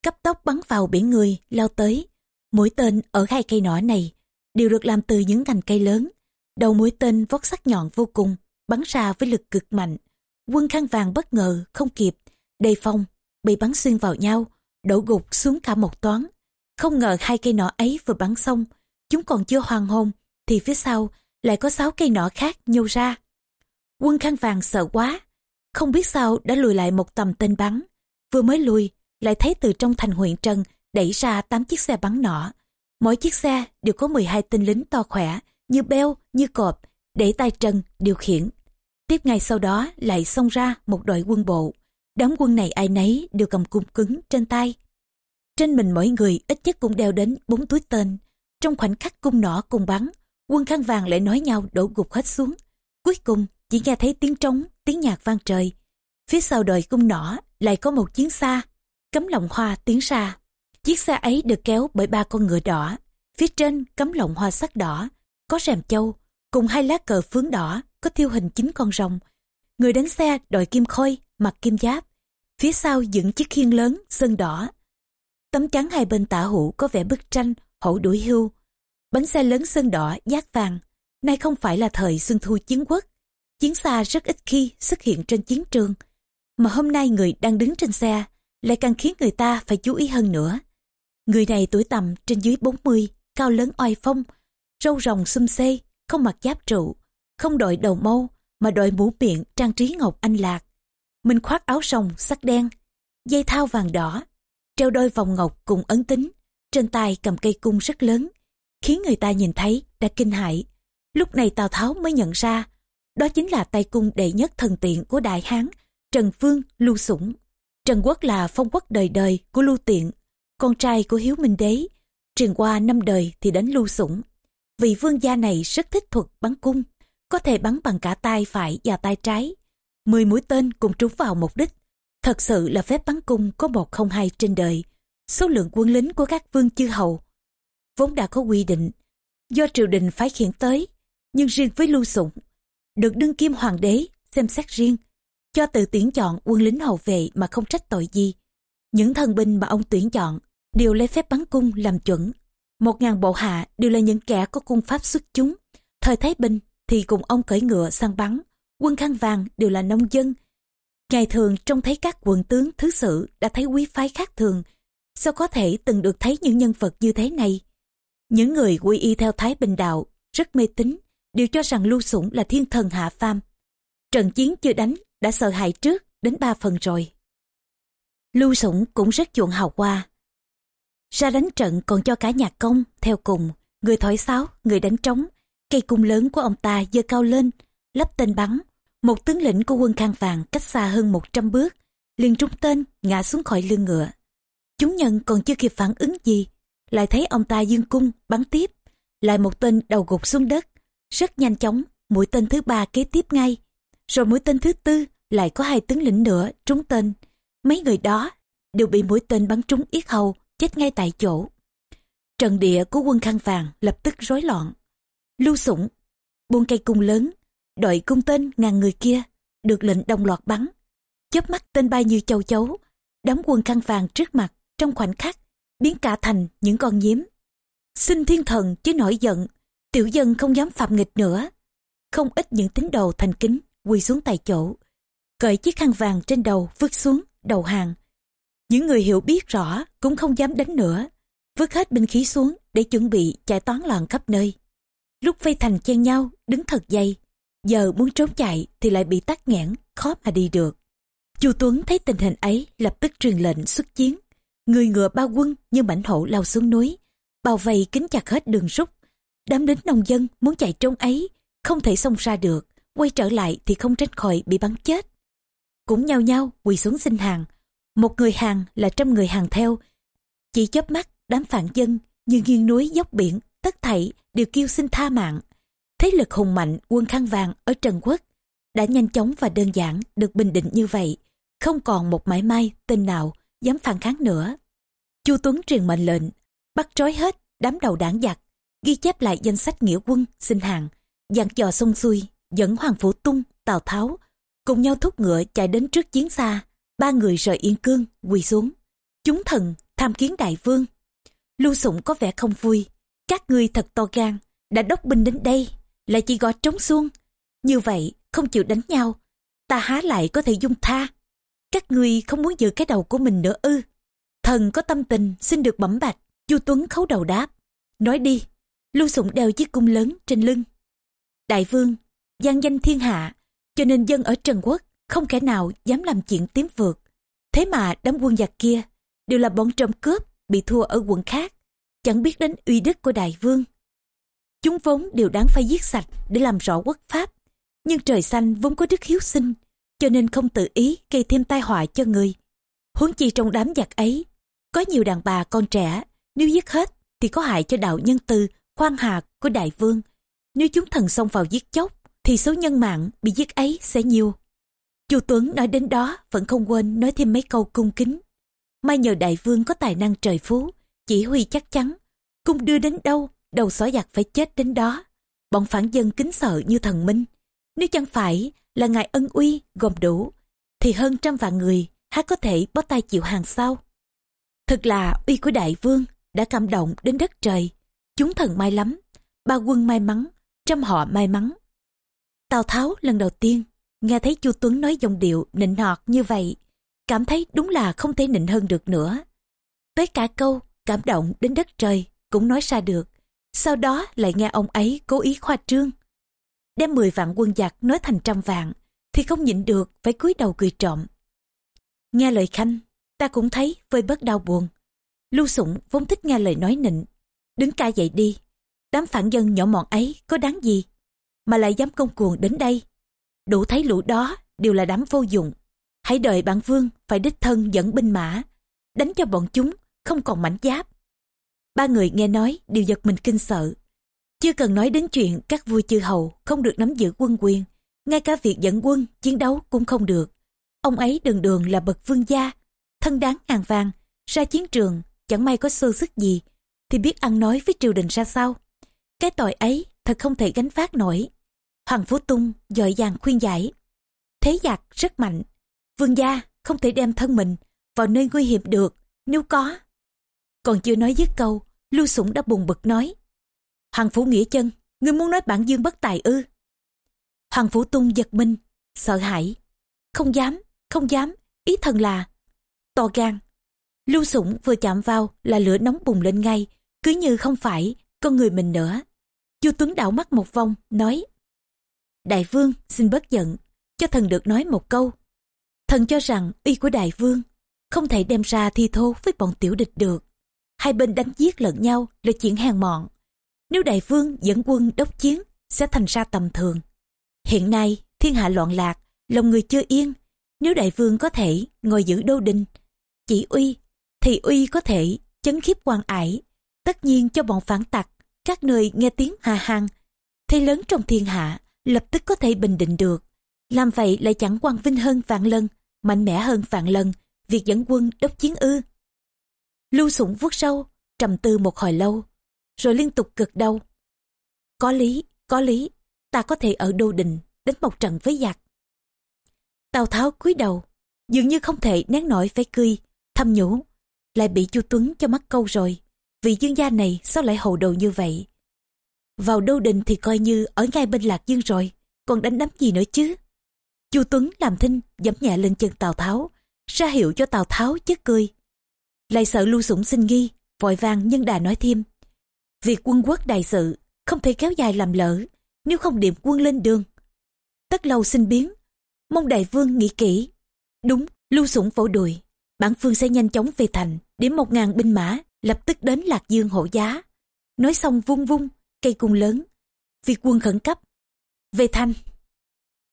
Cấp tốc bắn vào biển người, lao tới. Mũi tên ở hai cây nỏ này đều được làm từ những cành cây lớn. Đầu mũi tên vót sắc nhọn vô cùng, bắn ra với lực cực mạnh. Quân khăn vàng bất ngờ, không kịp, đề phòng, bị bắn xuyên vào nhau, đổ gục xuống cả một toán. Không ngờ hai cây nỏ ấy vừa bắn xong, chúng còn chưa hoàng hồn, thì phía sau lại có sáu cây nỏ khác nhô ra. Quân khăn vàng sợ quá, không biết sao đã lùi lại một tầm tên bắn. Vừa mới lùi, lại thấy từ trong thành huyện trần đẩy ra tám chiếc xe bắn nỏ. Mỗi chiếc xe đều có 12 tên lính to khỏe, như beo, như cọp, để tay trần điều khiển. Tiếp ngay sau đó lại xông ra một đội quân bộ. Đám quân này ai nấy đều cầm cung cứng trên tay. Trên mình mỗi người ít nhất cũng đeo đến bốn túi tên. Trong khoảnh khắc cung nỏ cùng bắn, quân khăn vàng lại nói nhau đổ gục hết xuống. Cuối cùng chỉ nghe thấy tiếng trống, tiếng nhạc vang trời. Phía sau đội cung nỏ lại có một chiến xa, cấm lồng hoa tiến xa Chiếc xe ấy được kéo bởi ba con ngựa đỏ. Phía trên cấm lồng hoa sắc đỏ, có rèm châu, cùng hai lá cờ phướng đỏ, có thiêu hình chín con rồng. Người đánh xe đội kim khôi, mặc kim giáp. Phía sau dựng chiếc khiên lớn, sơn đỏ. Tấm chắn hai bên tả hữu có vẻ bức tranh, hổ đuổi hưu. Bánh xe lớn sơn đỏ, giác vàng. Nay không phải là thời xuân thu chiến quốc. Chiến xa rất ít khi xuất hiện trên chiến trường. Mà hôm nay người đang đứng trên xe lại càng khiến người ta phải chú ý hơn nữa. Người này tuổi tầm trên dưới 40, cao lớn oai phong, râu rồng xum xê, không mặc giáp trụ, không đội đầu mâu, mà đội mũ miệng trang trí ngọc anh lạc. Mình khoác áo sòng sắc đen, dây thao vàng đỏ, treo đôi vòng ngọc cùng ấn tính, trên tay cầm cây cung rất lớn, khiến người ta nhìn thấy đã kinh hãi Lúc này Tào Tháo mới nhận ra, đó chính là tay cung đệ nhất thần tiện của Đại Hán, Trần Phương Lưu Sủng. Trần Quốc là phong quốc đời đời của Lưu Tiện, con trai của Hiếu Minh Đế. Truyền qua năm đời thì đến Lưu Sủng. Vị vương gia này rất thích thuật bắn cung, có thể bắn bằng cả tay phải và tay trái. Mười mũi tên cùng trúng vào mục đích. Thật sự là phép bắn cung có một không hai trên đời. Số lượng quân lính của các vương chư hầu vốn đã có quy định. Do triều đình phái khiển tới, nhưng riêng với lưu sủng, được đương kim hoàng đế xem xét riêng, cho tự tuyển chọn quân lính hầu vệ mà không trách tội gì. Những thần binh mà ông tuyển chọn đều lấy phép bắn cung làm chuẩn. Một ngàn bộ hạ đều là những kẻ có cung pháp xuất chúng. Thời thái bình thì cùng ông cởi ngựa săn bắn, quân khăn vàng đều là nông dân. Ngày thường trông thấy các quận tướng thứ sự đã thấy quý phái khác thường sao có thể từng được thấy những nhân vật như thế này? Những người quy y theo thái bình đạo rất mê tín, đều cho rằng lưu sủng là thiên thần hạ phàm. Trận chiến chưa đánh đã sợ hãi trước đến ba phần rồi. Lưu sủng cũng rất chuộng hào hoa. Ra đánh trận còn cho cả nhạc công theo cùng, người thổi sáo, người đánh trống. Cây cung lớn của ông ta giơ cao lên, lắp tên bắn. Một tướng lĩnh của quân khang vàng cách xa hơn 100 bước, liền trúng tên, ngã xuống khỏi lưng ngựa chúng nhân còn chưa kịp phản ứng gì, lại thấy ông ta dương cung bắn tiếp, lại một tên đầu gục xuống đất. Rất nhanh chóng, mũi tên thứ ba kế tiếp ngay. Rồi mũi tên thứ tư lại có hai tướng lĩnh nữa trúng tên. Mấy người đó đều bị mũi tên bắn trúng yết hầu, chết ngay tại chỗ. Trận địa của quân khăn vàng lập tức rối loạn. Lưu sủng, buông cây cung lớn, đội cung tên ngàn người kia được lệnh đồng loạt bắn. Chớp mắt tên bay như châu chấu, đám quân khăn vàng trước mặt trong khoảnh khắc biến cả thành những con nhím. Xin thiên thần chứ nổi giận, tiểu dân không dám phạm nghịch nữa. Không ít những tín đồ thành kính quỳ xuống tại chỗ, cởi chiếc khăn vàng trên đầu vứt xuống đầu hàng. Những người hiểu biết rõ cũng không dám đánh nữa, vứt hết binh khí xuống để chuẩn bị chạy toán loạn khắp nơi. Lúc vây thành chen nhau, đứng thật dây giờ muốn trốn chạy thì lại bị tắc nghẽn, khó mà đi được. Chu tuấn thấy tình hình ấy lập tức truyền lệnh xuất chiến người ngựa bao quân như mảnh hổ lao xuống núi, bao vây kín chặt hết đường rút đám lính nông dân muốn chạy trốn ấy, không thể xông ra được, quay trở lại thì không tránh khỏi bị bắn chết. Cũng nhao nhao quỳ xuống xin hàng. Một người hàng là trăm người hàng theo. Chỉ chớp mắt, đám phản dân như nghiêng núi dốc biển, tất thảy đều kêu xin tha mạng. Thế lực hùng mạnh, quân khăn vàng ở trần quốc đã nhanh chóng và đơn giản được bình định như vậy. Không còn một mãi may tên nào dám phản kháng nữa. Chu tuấn truyền mệnh lệnh, bắt trói hết đám đầu đảng giặc, ghi chép lại danh sách nghĩa quân xin hàng, dặn dò sông xuôi, dẫn hoàng phủ tung, tào tháo cùng nhau thúc ngựa chạy đến trước chiến xa, ba người rời yên cương, quỳ xuống. Chúng thần tham kiến đại vương. Lưu sủng có vẻ không vui, các ngươi thật to gan, đã đốc binh đến đây, lại chỉ gõ trống xuông. Như vậy không chịu đánh nhau, ta há lại có thể dung tha các ngươi không muốn giữ cái đầu của mình nữa ư? Thần có tâm tình, xin được bẩm bạch. Chu tuấn khấu đầu đáp. Nói đi. Lưu sủng đeo chiếc cung lớn trên lưng. Đại vương, gian danh thiên hạ, cho nên dân ở trần quốc không kẻ nào dám làm chuyện tiến vượt. Thế mà đám quân giặc kia đều là bọn trộm cướp, bị thua ở quận khác. Chẳng biết đến uy đức của đại vương. Chúng vốn đều đáng phải giết sạch để làm rõ quốc pháp. Nhưng trời xanh vốn có đức hiếu sinh cho nên không tự ý gây thêm tai họa cho người. Huống chi trong đám giặc ấy, có nhiều đàn bà con trẻ, nếu giết hết thì có hại cho đạo nhân từ, khoan hà của đại vương. Nếu chúng thần xông vào giết chóc thì số nhân mạng bị giết ấy sẽ nhiều. Chu tuấn nói đến đó vẫn không quên nói thêm mấy câu cung kính. May nhờ đại vương có tài năng trời phú, chỉ huy chắc chắn, cung đưa đến đâu, đầu sói giặc phải chết đến đó. Bọn phản dân kính sợ như thần minh. Nếu chẳng phải là ngài ân uy, gồm đủ, thì hơn trăm vạn người há có thể bó tay chịu hàng sau. Thật là uy của đại vương đã cảm động đến đất trời, chúng thần may lắm, ba quân may mắn, trăm họ may mắn. Tào tháo lần đầu tiên nghe thấy chu tuấn nói dòng điệu nịnh nọt như vậy, cảm thấy đúng là không thể nịnh hơn được nữa. Tới cả câu cảm động đến đất trời cũng nói ra được, sau đó lại nghe ông ấy cố ý khoa trương đem 10 vạn quân giặc nói thành trăm vạn, thì không nhịn được phải cúi đầu cười trộm. Nghe lời khanh, ta cũng thấy vơi bớt đau buồn. Lưu sủng vốn thích nghe lời nói nịnh. Đứng ca dậy đi, đám phản dân nhỏ mọn ấy có đáng gì mà lại dám công cuồng đến đây? Đủ thấy lũ đó đều là đám vô dụng. Hãy đợi bản vương phải đích thân dẫn binh mã, đánh cho bọn chúng không còn mảnh giáp. Ba người nghe nói đều giật mình kinh sợ chưa cần nói đến chuyện các vua chư hầu không được nắm giữ quân quyền, ngay cả việc dẫn quân, chiến đấu cũng không được. Ông ấy đường đường là bậc vương gia, thân đáng ngàn vàng, ra chiến trường, chẳng may có sơ sức gì, thì biết ăn nói với triều đình ra sao. Cái tội ấy thật không thể gánh vác nổi. Hoàng phú tung dội dàng khuyên giải. Thế giặc rất mạnh, vương gia không thể đem thân mình vào nơi nguy hiểm được, nếu có. Còn chưa nói dứt câu, lưu sủng đã buồn bực nói hoàng phủ nghĩa chân, ngươi muốn nói bản dương bất tài ư? Hoàng phủ tung giật mình, sợ hãi. Không dám không dám, ý thần là, to gan. Lưu sủng vừa chạm vào là lửa nóng bùng lên ngay, cứ như không phải con người mình nữa. Chu tuấn đảo mắt một vòng, nói, đại vương, xin bớt giận, cho thần được nói một câu. Thần cho rằng uy của đại vương không thể đem ra thi thố với bọn tiểu địch được. Hai bên đánh giết lẫn nhau là chuyện hèn mọn nếu đại vương dẫn quân đốc chiến sẽ thành ra tầm thường hiện nay thiên hạ loạn lạc lòng người chưa yên Nếu đại vương có thể ngồi giữ đô đình, chỉ uy, thì uy có thể chấn khiếp quan ải. Tất nhiên cho bọn phản tặc, các nơi nghe tiếng hà hàng, thế lớn trong thiên hạ, lập tức có thể bình định được. Làm vậy lại chẳng quan vinh hơn vạn lần, mạnh mẽ hơn vạn lần, việc dẫn quân đốc chiến ư. Lưu sủng vuốt sâu, trầm tư một hồi lâu, rồi liên tục cực đầu. Có lý, có lý, ta có thể ở đô đình, đánh một trận với giặc. Tào Tháo cúi đầu, dường như không thể nén nổi phải cười, thầm nhủ, lại bị Chu Tuấn cho mắc câu rồi. Vị dương gia này sao lại hồ đồ như vậy? Vào đô đình thì coi như ở ngay bên Lạc Dương rồi, còn đánh đấm gì nữa chứ? Chu Tuấn làm thinh, giẫm nhẹ lên chân Tào Tháo, ra hiệu cho Tào Tháo chết cười. Lại sợ lưu sủng sinh nghi, vội vàng nhân đà nói thêm. Việc quân quốc đại sự không thể kéo dài làm lỡ, nếu không điểm quân lên đường. Tất lâu sinh biến, mong đại vương nghĩ kỹ. Đúng, lưu sủng vỗ đùi, bản phương sẽ nhanh chóng về thành, điểm một ngàn binh mã, lập tức đến Lạc Dương hộ giá. Nói xong vung vung, cây cung lớn. Việc quân khẩn cấp. Về thành.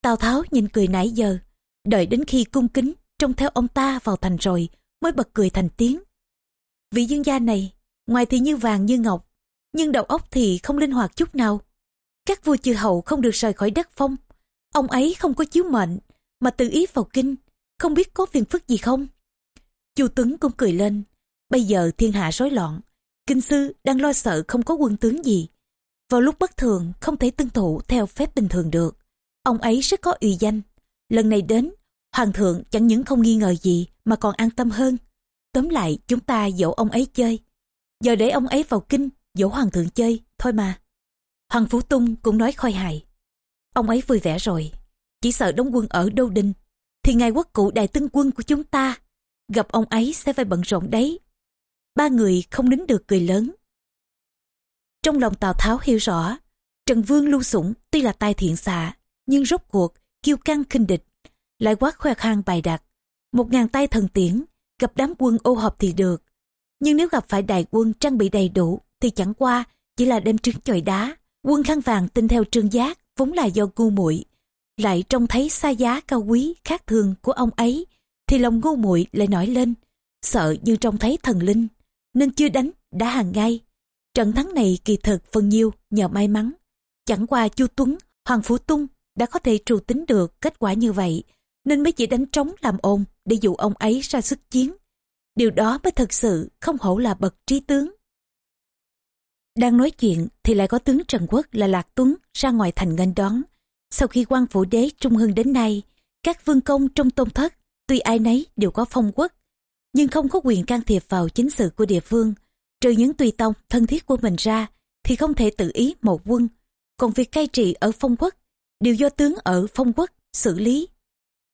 Tào Tháo nhìn cười nãy giờ, đợi đến khi cung kính trông theo ông ta vào thành rồi mới bật cười thành tiếng. Vị dương gia này, ngoài thì như vàng như ngọc, nhưng đầu óc thì không linh hoạt chút nào. Các vua chư hậu không được rời khỏi đất phong. Ông ấy không có chiếu mệnh, mà tự ý vào kinh, không biết có phiền phức gì không. Chu Tuấn cũng cười lên, bây giờ thiên hạ rối loạn, kinh sư đang lo sợ không có quân tướng gì. Vào lúc bất thường không thể tuân thủ theo phép bình thường được. Ông ấy rất có uy danh. Lần này đến, hoàng thượng chẳng những không nghi ngờ gì mà còn an tâm hơn. Tóm lại chúng ta dỗ ông ấy chơi. Giờ để ông ấy vào kinh, dỗ hoàng thượng chơi, thôi mà. Hoàng Phủ Tung cũng nói khôi hài. Ông ấy vui vẻ rồi, chỉ sợ đóng quân ở Đô Đinh, thì ngài quốc cụ đại tướng quân của chúng ta, gặp ông ấy sẽ phải bận rộn đấy. Ba người không nín được cười lớn. Trong lòng Tào Tháo hiểu rõ, Trần Vương lưu sủng tuy là tai thiện xạ, nhưng rốt cuộc kiêu căng khinh địch, lại quá khoe khang bài đặt. Một ngàn tay thần tiễn, gặp đám quân ô hợp thì được. Nhưng nếu gặp phải đại quân trang bị đầy đủ, thì chẳng qua chỉ là đem trứng chọi đá. Quân khăn vàng tin theo trương giác, vốn là do ngu muội lại trông thấy xa giá cao quý khác thường của ông ấy, thì lòng ngu muội lại nổi lên, sợ như trông thấy thần linh, nên chưa đánh, đã hàng ngay. Trận thắng này kỳ thực phần nhiều nhờ may mắn. Chẳng qua Chu Tuấn, Hoàng Phủ Tung đã có thể trù tính được kết quả như vậy, nên mới chỉ đánh trống làm ồn để dụ ông ấy ra sức chiến. Điều đó mới thật sự không hổ là bậc trí tướng. Đang nói chuyện thì lại có tướng Trần Quốc là Lạc Tuấn ra ngoài thành nghênh đón. Sau khi quan phủ đế trung hưng đến nay, các vương công trong tôn thất, tuy ai nấy đều có phong quốc, nhưng không có quyền can thiệp vào chính sự của địa phương. Trừ những tùy tông thân thiết của mình ra, thì không thể tự ý một quân. Còn việc cai trị ở phong quốc, đều do tướng ở phong quốc xử lý.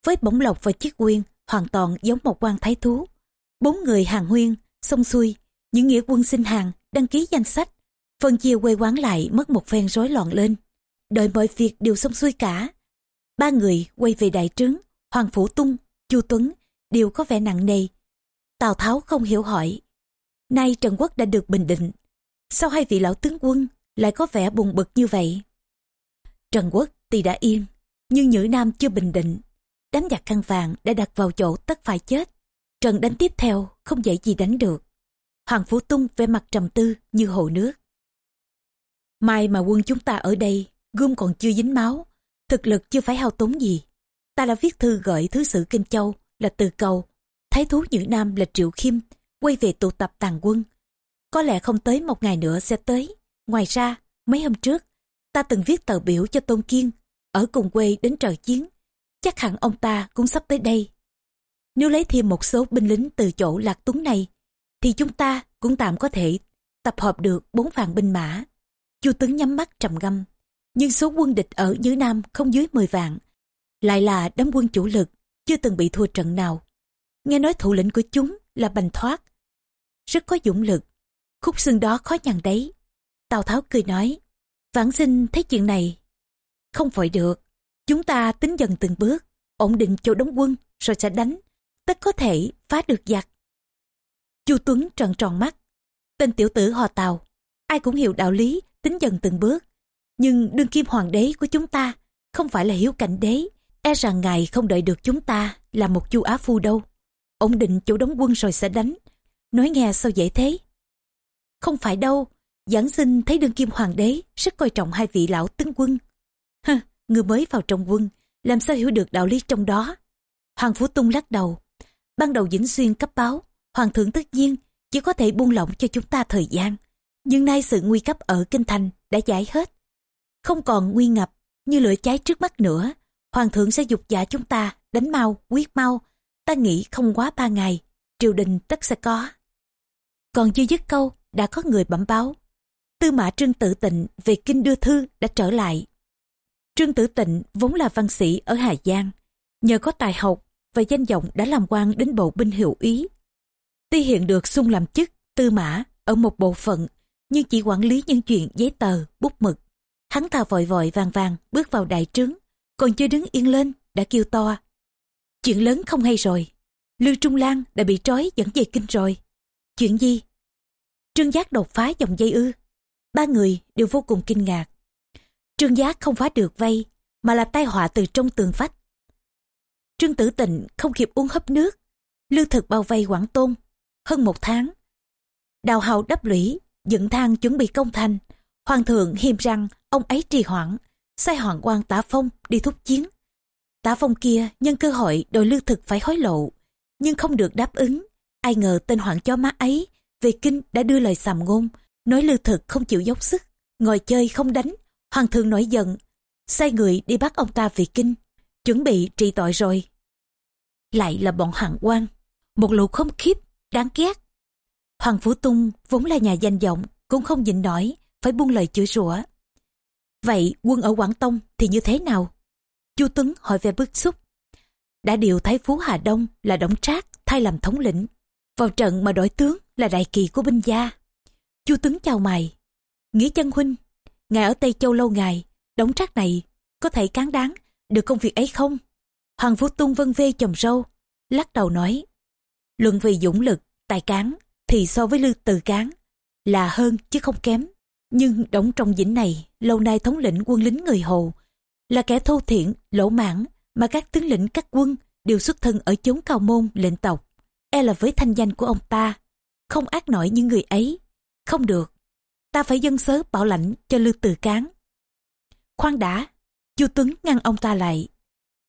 Với bổng lộc và chiếc quyền, hoàn toàn giống một quan thái thú. Bốn người hàng huyên, sông xuôi, những nghĩa quân xin hàng, đăng ký danh sách. Phân chia quê quán lại mất một phen rối loạn lên. Đợi mọi việc đều xong xuôi cả. Ba người quay về đại trướng, Hoàng Phủ Tung, Chu Tuấn đều có vẻ nặng nề. Tào Tháo không hiểu hỏi. Nay Trần Quốc đã được bình định. Sao hai vị lão tướng quân lại có vẻ buồn bực như vậy? Trần Quốc thì đã yên, nhưng Nhữ Nam chưa bình định. Đám giặc khăn vàng đã đặt vào chỗ tất phải chết. Trần đánh tiếp theo không dễ gì đánh được. Hoàng Phủ Tung vẻ mặt trầm tư như hồ nước. Mai mà quân chúng ta ở đây, gươm còn chưa dính máu, thực lực chưa phải hao tốn gì. Ta đã viết thư gửi Thứ sử Kinh Châu là từ cầu, Thái thú Nhữ Nam là Triệu Khiêm, quay về tụ tập tàn quân. Có lẽ không tới một ngày nữa sẽ tới. Ngoài ra, mấy hôm trước, ta từng viết tờ biểu cho Tôn Kiên, ở cùng quê đến trời chiến. Chắc hẳn ông ta cũng sắp tới đây. Nếu lấy thêm một số binh lính từ chỗ Lạc Tuấn này, thì chúng ta cũng tạm có thể tập hợp được bốn vạn binh mã. Chu Tấn nhắm mắt trầm ngâm, nhưng số quân địch ở dưới Nam không dưới 10 vạn, lại là đám quân chủ lực, chưa từng bị thua trận nào. Nghe nói thủ lĩnh của chúng là Bành Thoát, rất có dũng lực, khúc xương đó khó nhằn đấy. Tào Tháo cười nói, vãn sinh thấy chuyện này, không vội được, chúng ta tính dần từng bước, ổn định chỗ đóng quân rồi sẽ đánh, tất có thể phá được giặc. Chu Tuấn tròn tròn mắt, tên tiểu tử họ Tào, ai cũng hiểu đạo lý, tính dần từng bước. Nhưng đương kim hoàng đế của chúng ta không phải là hiếu cảnh đế, E rằng ngài không đợi được chúng ta là một chu Á Phu đâu. Ổn định chỗ đóng quân rồi sẽ đánh. Nói nghe sao dễ thế? Không phải đâu, giảng sinh thấy đương kim hoàng đế rất coi trọng hai vị lão tướng quân. hừ người mới vào trong quân, làm sao hiểu được đạo lý trong đó. Hoàng Phú Tung lắc đầu. Ban đầu Vĩnh Xuyên cấp báo, Hoàng thượng tất nhiên chỉ có thể buông lỏng cho chúng ta thời gian. Nhưng nay sự nguy cấp ở Kinh Thành đã giải hết. Không còn nguy ngập như lửa cháy trước mắt nữa. Hoàng thượng sẽ dục dạ chúng ta đánh mau, quyết mau. Ta nghĩ không quá ba ngày, triều đình tất sẽ có. Còn chưa dứt câu, đã có người bẩm báo. Tư mã Trương Tử Tịnh về kinh đưa thư đã trở lại. Trương Tử Tịnh vốn là văn sĩ ở Hà Giang. Nhờ có tài học và danh vọng đã làm quan đến bộ binh hiệu ý. Tuy hiện được sung làm chức tư mã ở một bộ phận, nhưng chỉ quản lý những chuyện giấy tờ, bút mực. Hắn ta vội vội vàng vàng bước vào đại trướng, còn chưa đứng yên lên, đã kêu to. Chuyện lớn không hay rồi, Lưu Trung Lan đã bị trói dẫn về kinh rồi. Chuyện gì? Trương Giác đột phá dòng dây ư. Ba người đều vô cùng kinh ngạc. Trương Giác không phá được vây, mà là tai họa từ trong tường vách. Trương Tử Tịnh không kịp uống hấp nước. lưu thực bao vây Quảng Tôn. Hơn một tháng. Đào hào đắp lũy, dựng thang chuẩn bị công thành. Hoàng thượng hiềm rằng ông ấy trì hoãn, sai hoàng quan tả phong đi thúc chiến. Tả phong kia nhân cơ hội đòi lương thực phải hối lộ, nhưng không được đáp ứng. Ai ngờ tên hoàng chó má ấy về kinh đã đưa lời sàm ngôn, nói lương thực không chịu dốc sức, ngồi chơi không đánh. Hoàng thượng nổi giận, sai người đi bắt ông ta về kinh, chuẩn bị trị tội rồi. Lại là bọn hạng quan, một lũ không khiếp, đáng ghét. Hoàng Phủ Tung vốn là nhà danh vọng, cũng không nhịn nổi, phải buông lời chửi rủa. Vậy quân ở Quảng Tông thì như thế nào? Chu Tuấn hỏi về bức xúc. Đã điều Thái Phú Hà Đông là Đổng Trác thay làm thống lĩnh. Vào trận mà đổi tướng là đại kỳ của binh gia. Chu Tuấn chào mày. nghĩa chân huynh, ngài ở Tây Châu lâu ngày, Đổng Trác này có thể cán đáng được công việc ấy không? Hoàng Vũ Tung vân vê chồng râu, lắc đầu nói. Luận vì dũng lực, tài cán thì so với lư từ cán là hơn chứ không kém. Nhưng đóng trong dĩnh này lâu nay thống lĩnh quân lính người Hồ là kẻ thô thiện, lỗ mãn mà các tướng lĩnh các quân đều xuất thân ở chốn cao môn lệnh tộc. E là với thanh danh của ông ta, không ác nổi những người ấy. Không được, ta phải dân sớ bảo lãnh cho Lưu từ cán. Khoan đã, chu Tuấn ngăn ông ta lại.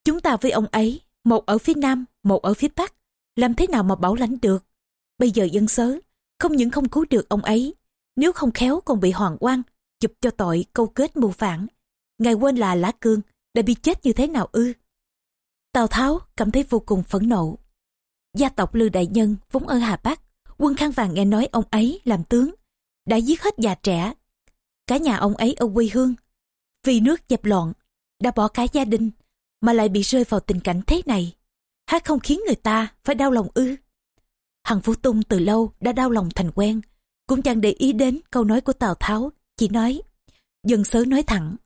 Chúng ta với ông ấy, một ở phía nam, một ở phía bắc, làm thế nào mà bảo lãnh được? Bây giờ dân sớ, không những không cứu được ông ấy, nếu không khéo còn bị hoàng quan chụp cho tội câu kết mưu phản. Ngài quên là lá Cương đã bị chết như thế nào ư? Tào Tháo cảm thấy vô cùng phẫn nộ. Gia tộc Lư Đại Nhân vốn ở Hà Bắc, quân khang vàng nghe nói ông ấy làm tướng, đã giết hết già trẻ. Cả nhà ông ấy ở quê hương, vì nước dẹp loạn, đã bỏ cả gia đình, mà lại bị rơi vào tình cảnh thế này. Hát không khiến người ta phải đau lòng ư. Hằng Phú Tung từ lâu đã đau lòng thành quen, cũng chẳng để ý đến câu nói của Tào Tháo, chỉ nói, dân sớ nói thẳng,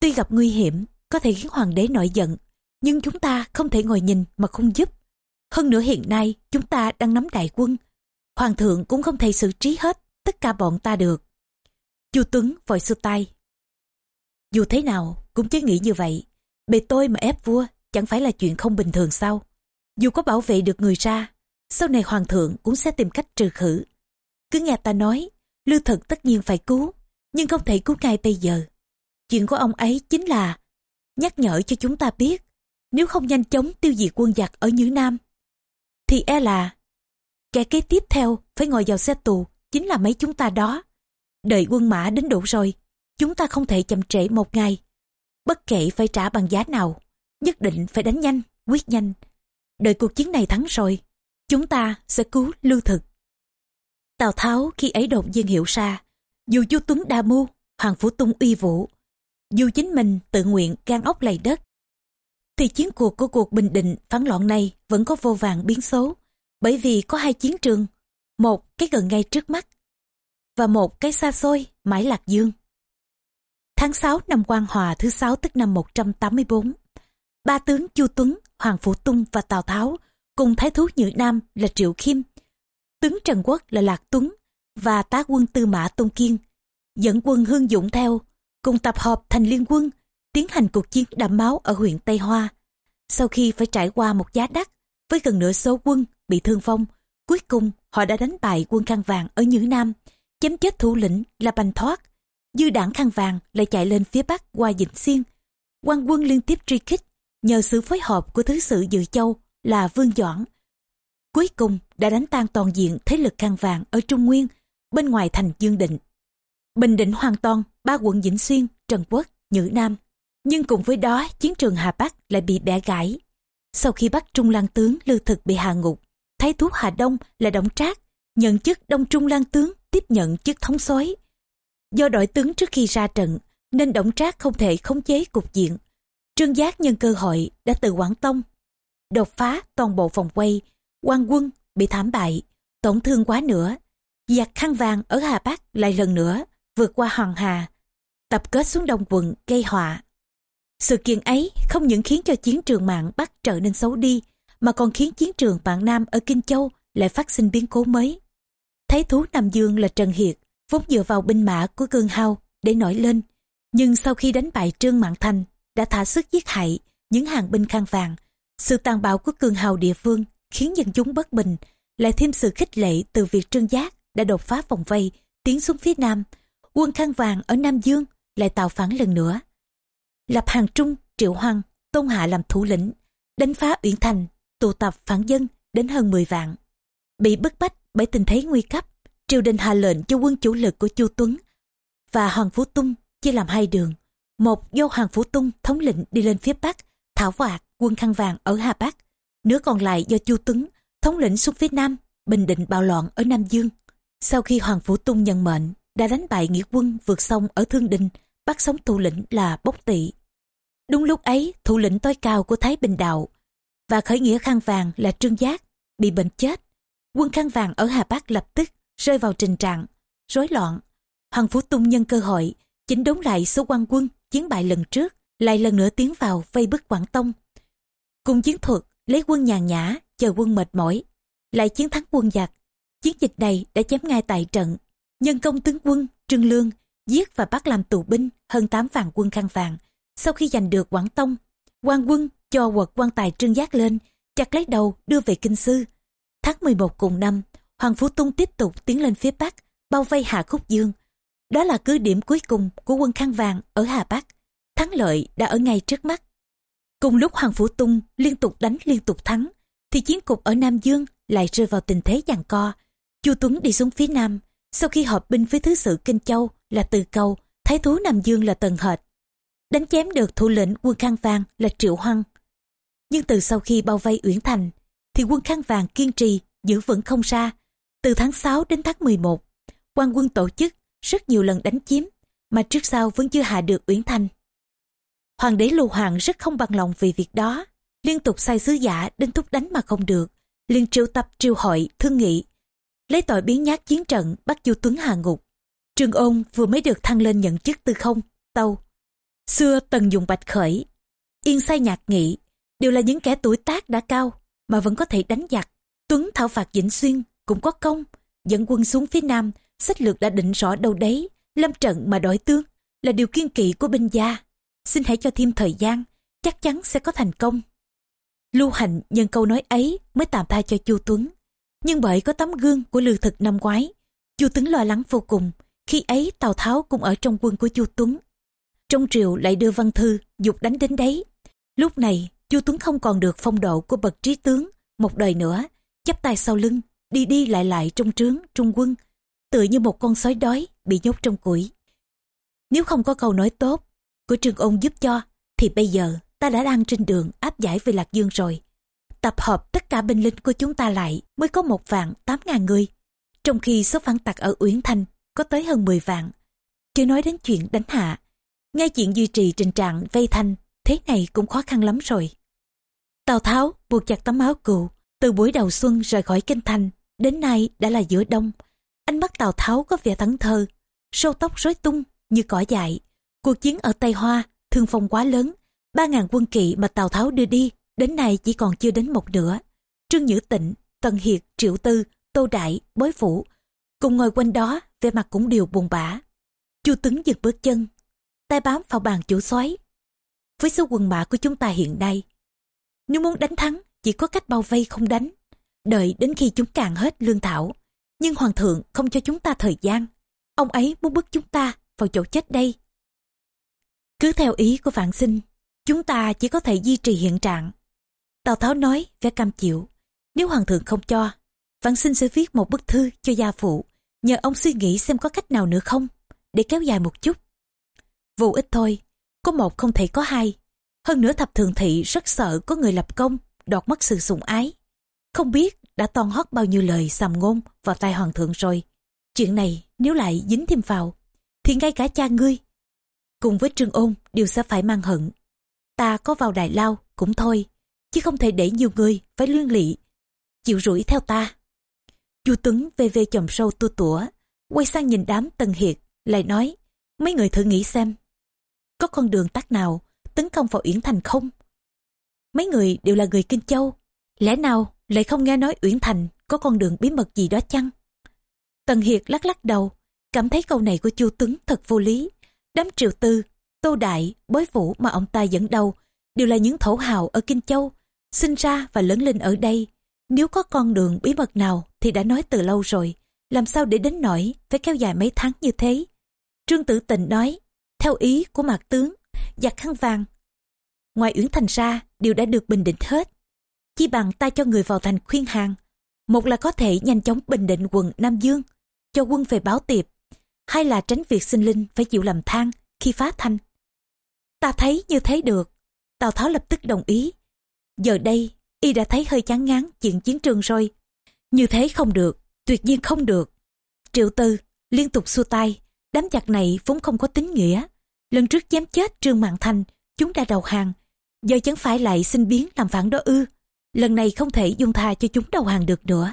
tuy gặp nguy hiểm, có thể khiến hoàng đế nổi giận, nhưng chúng ta không thể ngồi nhìn mà không giúp. Hơn nữa hiện nay, chúng ta đang nắm đại quân, hoàng thượng cũng không thể xử trí hết tất cả bọn ta được. Chu Tuấn vội xua tay. Dù thế nào, cũng chứ nghĩ như vậy, bề tôi mà ép vua chẳng phải là chuyện không bình thường sao. Dù có bảo vệ được người ra, sau này hoàng thượng cũng sẽ tìm cách trừ khử. Cứ nghe ta nói, lưu thực tất nhiên phải cứu, nhưng không thể cứu ngay bây giờ. Chuyện của ông ấy chính là nhắc nhở cho chúng ta biết, nếu không nhanh chóng tiêu diệt quân giặc ở Nhữ Nam, thì e là kẻ kế tiếp theo phải ngồi vào xe tù chính là mấy chúng ta đó. Đợi quân mã đến đủ rồi, chúng ta không thể chậm trễ một ngày. Bất kể phải trả bằng giá nào, nhất định phải đánh nhanh, quyết nhanh. Đợi cuộc chiến này thắng rồi, chúng ta sẽ cứu lưu thực. Tào Tháo khi ấy đột nhiên hiểu ra, dù chu Tuấn đa mưu, Hoàng Phủ Tung uy vũ, dù chính mình tự nguyện gan ốc lầy đất, thì chiến cuộc của cuộc bình định phán loạn này vẫn có vô vàng biến số, bởi vì có hai chiến trường, một cái gần ngay trước mắt, và một cái xa xôi, mãi lạc dương. Tháng 6 năm Quan Hòa thứ sáu tức năm 184, ba tướng Chu Tuấn, Hoàng Phủ Tung và Tào Tháo cùng thái thú Nhữ Nam là Triệu Khiêm, tướng Trần Quốc là Lạc Tuấn và tá quân Tư Mã Tôn Kiên, dẫn quân Hương Dũng theo, cùng tập hợp thành liên quân, tiến hành cuộc chiến đẫm máu ở huyện Tây Hoa. Sau khi phải trải qua một giá đắt, với gần nửa số quân bị thương vong, cuối cùng họ đã đánh bại quân khăn vàng ở nhữ nam, chém chết thủ lĩnh là bành thoát. Dư đảng khăn vàng lại chạy lên phía bắc qua dĩnh xiên quan quân liên tiếp truy kích nhờ sự phối hợp của thứ sử dự châu là vương doãn. Cuối cùng đã đánh tan toàn diện thế lực khăn vàng ở trung nguyên, bên ngoài thành dương định. Bình định hoàn toàn ba quận vĩnh xuyên, trần quốc, nhữ nam. Nhưng cùng với đó, chiến trường hà bắc lại bị bẻ gãy. Sau khi bắt trung lan tướng lưu thực bị hạ ngục, thái thú hà đông là đổng trác, nhận chức đông trung lan tướng, tiếp nhận chức thống soái. Do đội tướng trước khi ra trận, nên đổng trác không thể khống chế cục diện. Trương giác nhân cơ hội đã từ quảng tông đột phá toàn bộ vòng quay quan quân bị thảm bại tổn thương quá nữa giặc khăn vàng ở hà bắc lại lần nữa vượt qua hoàng hà tập kết xuống đông quận gây họa sự kiện ấy không những khiến cho chiến trường mạng Bắc trở nên xấu đi, mà còn khiến chiến trường mạng Nam ở Kinh Châu lại phát sinh biến cố mới. Thái thú Nam Dương là Trần Hiệt, vốn dựa vào binh mã của Cương Hao để nổi lên, nhưng sau khi đánh bại Trương Mạng Thành đã thả sức giết hại những hàng binh khang vàng. Sự tàn bạo của cường Hào địa phương khiến dân chúng bất bình, lại thêm sự khích lệ từ việc Trương Giác đã đột phá vòng vây, tiến xuống phía Nam. Quân khang vàng ở Nam Dương lại tạo phản lần nữa. Lập hàng trung triệu hoang, tôn hạ làm thủ lĩnh đánh phá uyển thành tụ tập phản dân đến hơn 10 vạn. Bị bức bách bởi tình thế nguy cấp triều đình hạ lệnh cho quân chủ lực của chu tuấn và hoàng phú tung chia làm hai đường. Một do hoàng phú tung thống lĩnh đi lên phía bắc thảo phạt quân khăn vàng ở hà bắc nửa còn lại do chu tuấn thống lĩnh xuống phía nam bình định bạo loạn ở nam dương sau khi hoàng Phủ tung nhận mệnh đã đánh bại nghĩa quân vượt sông ở thương đình bắt sống thủ lĩnh là Bốc Tị. Đúng lúc ấy, thủ lĩnh tối cao của Thái Bình Đạo và khởi nghĩa khăn vàng là Trương Giác bị bệnh chết. Quân khăn vàng ở Hà Bắc lập tức rơi vào trình trạng, rối loạn. Hoàng Phú Tung nhân cơ hội chỉnh đốn lại số quan quân chiến bại lần trước, lại lần nữa tiến vào vây bức Quảng Tông. Cùng chiến thuật, lấy quân nhàn nhã, chờ quân mệt mỏi, lại chiến thắng quân giặc. Chiến dịch này đã chém ngay tại trận. Nhân công tướng quân Trương Lương giết và bắt làm tù binh hơn 8 vạn quân khăn vàng. Sau khi giành được Quảng Tông, quan quân cho quật quan tài trương giác lên, chặt lấy đầu đưa về kinh sư. Tháng 11 cùng năm, Hoàng Phú Tung tiếp tục tiến lên phía Bắc, bao vây Hà Khúc Dương. Đó là cứ điểm cuối cùng của quân khăn vàng ở Hà Bắc. Thắng lợi đã ở ngay trước mắt. Cùng lúc Hoàng Phủ Tung liên tục đánh liên tục thắng, thì chiến cục ở Nam Dương lại rơi vào tình thế giằng co. Chu Tuấn đi xuống phía Nam, sau khi họp binh với thứ sự Kinh Châu là Từ câu Thái thú Nam Dương là Tần Hệt. Đánh chém được thủ lĩnh quân khang vàng là Triệu Hăng. Nhưng từ sau khi bao vây Uyển Thành, thì quân khang vàng kiên trì, giữ vững không xa. Từ tháng 6 đến tháng 11, quan quân tổ chức rất nhiều lần đánh chiếm, mà trước sau vẫn chưa hạ được Uyển Thành. Hoàng đế Lưu Hoàng rất không bằng lòng vì việc đó, liên tục sai sứ giả đến thúc đánh mà không được, liền triệu tập triều hội thương nghị. Lấy tội biến nhát chiến trận bắt chu tuấn hạ ngục. Trương ôn vừa mới được thăng lên nhận chức tư không tâu. Xưa tần dùng bạch khởi. Yên sai nhạc nghị. Đều là những kẻ tuổi tác đã cao mà vẫn có thể đánh giặc. Tuấn thảo phạt vĩnh xuyên cũng có công dẫn quân xuống phía nam sách lược đã định rõ đâu đấy. Lâm trận mà đổi tướng là điều kiên kỵ của binh gia xin hãy cho thêm thời gian, chắc chắn sẽ có thành công. Lưu hành nhân câu nói ấy mới tạm tha cho chu tuấn. Nhưng bởi có tấm gương của lưu thực năm ngoái, chu tuấn lo lắng vô cùng. Khi ấy, tào tháo cũng ở trong quân của chu tuấn. Trong triều lại đưa văn thư, dục đánh đến đấy. Lúc này, chu tuấn không còn được phong độ của bậc trí tướng. Một đời nữa, chắp tay sau lưng, đi đi lại lại trong trướng, trung quân, tựa như một con sói đói bị nhốt trong củi. Nếu không có câu nói tốt của trương ôn giúp cho thì bây giờ ta đã đang trên đường áp giải về lạc dương rồi tập hợp tất cả binh lính của chúng ta lại mới có một vạn tám ngàn người. Trong khi số phản tặc ở Uyển Thanh có tới hơn 10 vạn. Chưa nói đến chuyện đánh hạ. Ngay chuyện duy trì tình trạng vây thanh, thế này cũng khó khăn lắm rồi. Tào Tháo buộc chặt tấm áo cừu, từ buổi đầu xuân rời khỏi kinh thành, đến nay đã là giữa đông. Ánh mắt Tào Tháo có vẻ thẫn thờ, sâu tóc rối tung như cỏ dại. Cuộc chiến ở Tây Hoa, thương phong quá lớn, ba ngàn quân kỵ mà Tào Tháo đưa đi Đến nay chỉ còn chưa đến một nửa. Trương Nhữ Tịnh, Tần Hiệt, Triệu Tư, Tô Đại, Bối Phủ. Cùng ngồi quanh đó, vẻ mặt cũng đều buồn bã. Chu Tuấn dừng bước chân, tay bám vào bàn chủ soái. Với số quân mã của chúng ta hiện nay, nếu muốn đánh thắng chỉ có cách bao vây không đánh đợi đến khi chúng cạn hết lương thảo nhưng hoàng thượng không cho chúng ta thời gian ông ấy muốn bức chúng ta vào chỗ chết đây cứ theo ý của vạn sinh, chúng ta chỉ có thể duy trì hiện trạng. Tào tháo nói, vẻ cam chịu. Nếu hoàng thượng không cho, vạn sinh sẽ viết một bức thư cho gia phụ, nhờ ông suy nghĩ xem có cách nào nữa không, để kéo dài một chút. Vô ích thôi, có một không thể có hai. Hơn nữa thập thường thị rất sợ có người lập công, đoạt mất sự sủng ái. Không biết đã toàn hót bao nhiêu lời sầm ngôn vào tai hoàng thượng rồi. Chuyện này nếu lại dính thêm vào, thì ngay cả cha ngươi cùng với trương ôn đều sẽ phải mang hận. Ta có vào đại lao cũng thôi, chứ không thể để nhiều người phải liên lụy. Chịu rủi theo ta. Chu tuấn về về chòm sâu tua tủa, quay sang nhìn đám tần hiệt, lại nói, mấy người thử nghĩ xem, có con đường tắt nào tấn công vào uyển thành không? Mấy người đều là người kinh châu, lẽ nào lại không nghe nói uyển thành có con đường bí mật gì đó chăng? Tần hiệt lắc lắc đầu, cảm thấy câu này của chu tuấn thật vô lý đám triều tư, tô đại, bối vũ mà ông ta dẫn đầu, đều là những thổ hào ở kinh châu, sinh ra và lớn lên ở đây. Nếu có con đường bí mật nào thì đã nói từ lâu rồi, làm sao để đến nỗi phải kéo dài mấy tháng như thế? Trương tử tình nói, theo ý của mạc tướng, giặc khăn vàng. Ngoài uyển thành ra, đều đã được bình định hết. Chi bằng ta cho người vào thành khuyên hàng, một là có thể nhanh chóng bình định quận nam dương, cho quân về báo tiệp hay là tránh việc sinh linh phải chịu làm than khi phá thanh? Ta thấy như thế được. Tào tháo lập tức đồng ý. Giờ đây, y đã thấy hơi chán ngán chuyện chiến trường rồi. Như thế không được, tuyệt nhiên không được. Triệu tư liên tục xua tay. Đám giặc này vốn không có tính nghĩa. Lần trước chém chết trương mạng thành, chúng đã đầu hàng. Giờ chẳng phải lại xin biến làm phản đó ư? Lần này không thể dung tha cho chúng đầu hàng được nữa.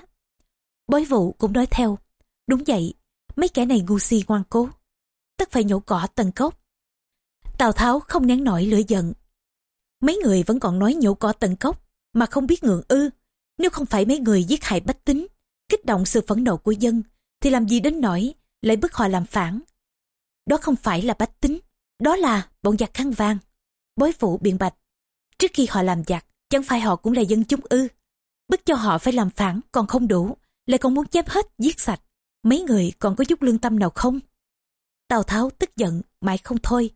Bối vụ cũng nói theo. Đúng vậy mấy kẻ này ngu si ngoan cố. Tất phải nhổ cỏ tận gốc. tào tháo không nén nổi lửa giận. Mấy người vẫn còn nói nhổ cỏ tận gốc mà không biết ngượng ư. Nếu không phải mấy người giết hại bách tính, kích động sự phẫn nộ của dân, thì làm gì đến nỗi lại bức họ làm phản? Đó không phải là bách tính, đó là bọn giặc khăn vàng bối phụ biện bạch. Trước khi họ làm giặc, chẳng phải họ cũng là dân chúng ư. Bức cho họ phải làm phản còn không đủ, lại còn muốn chép hết, giết sạch mấy người còn có chút lương tâm nào không? Tào tháo tức giận, mãi không thôi.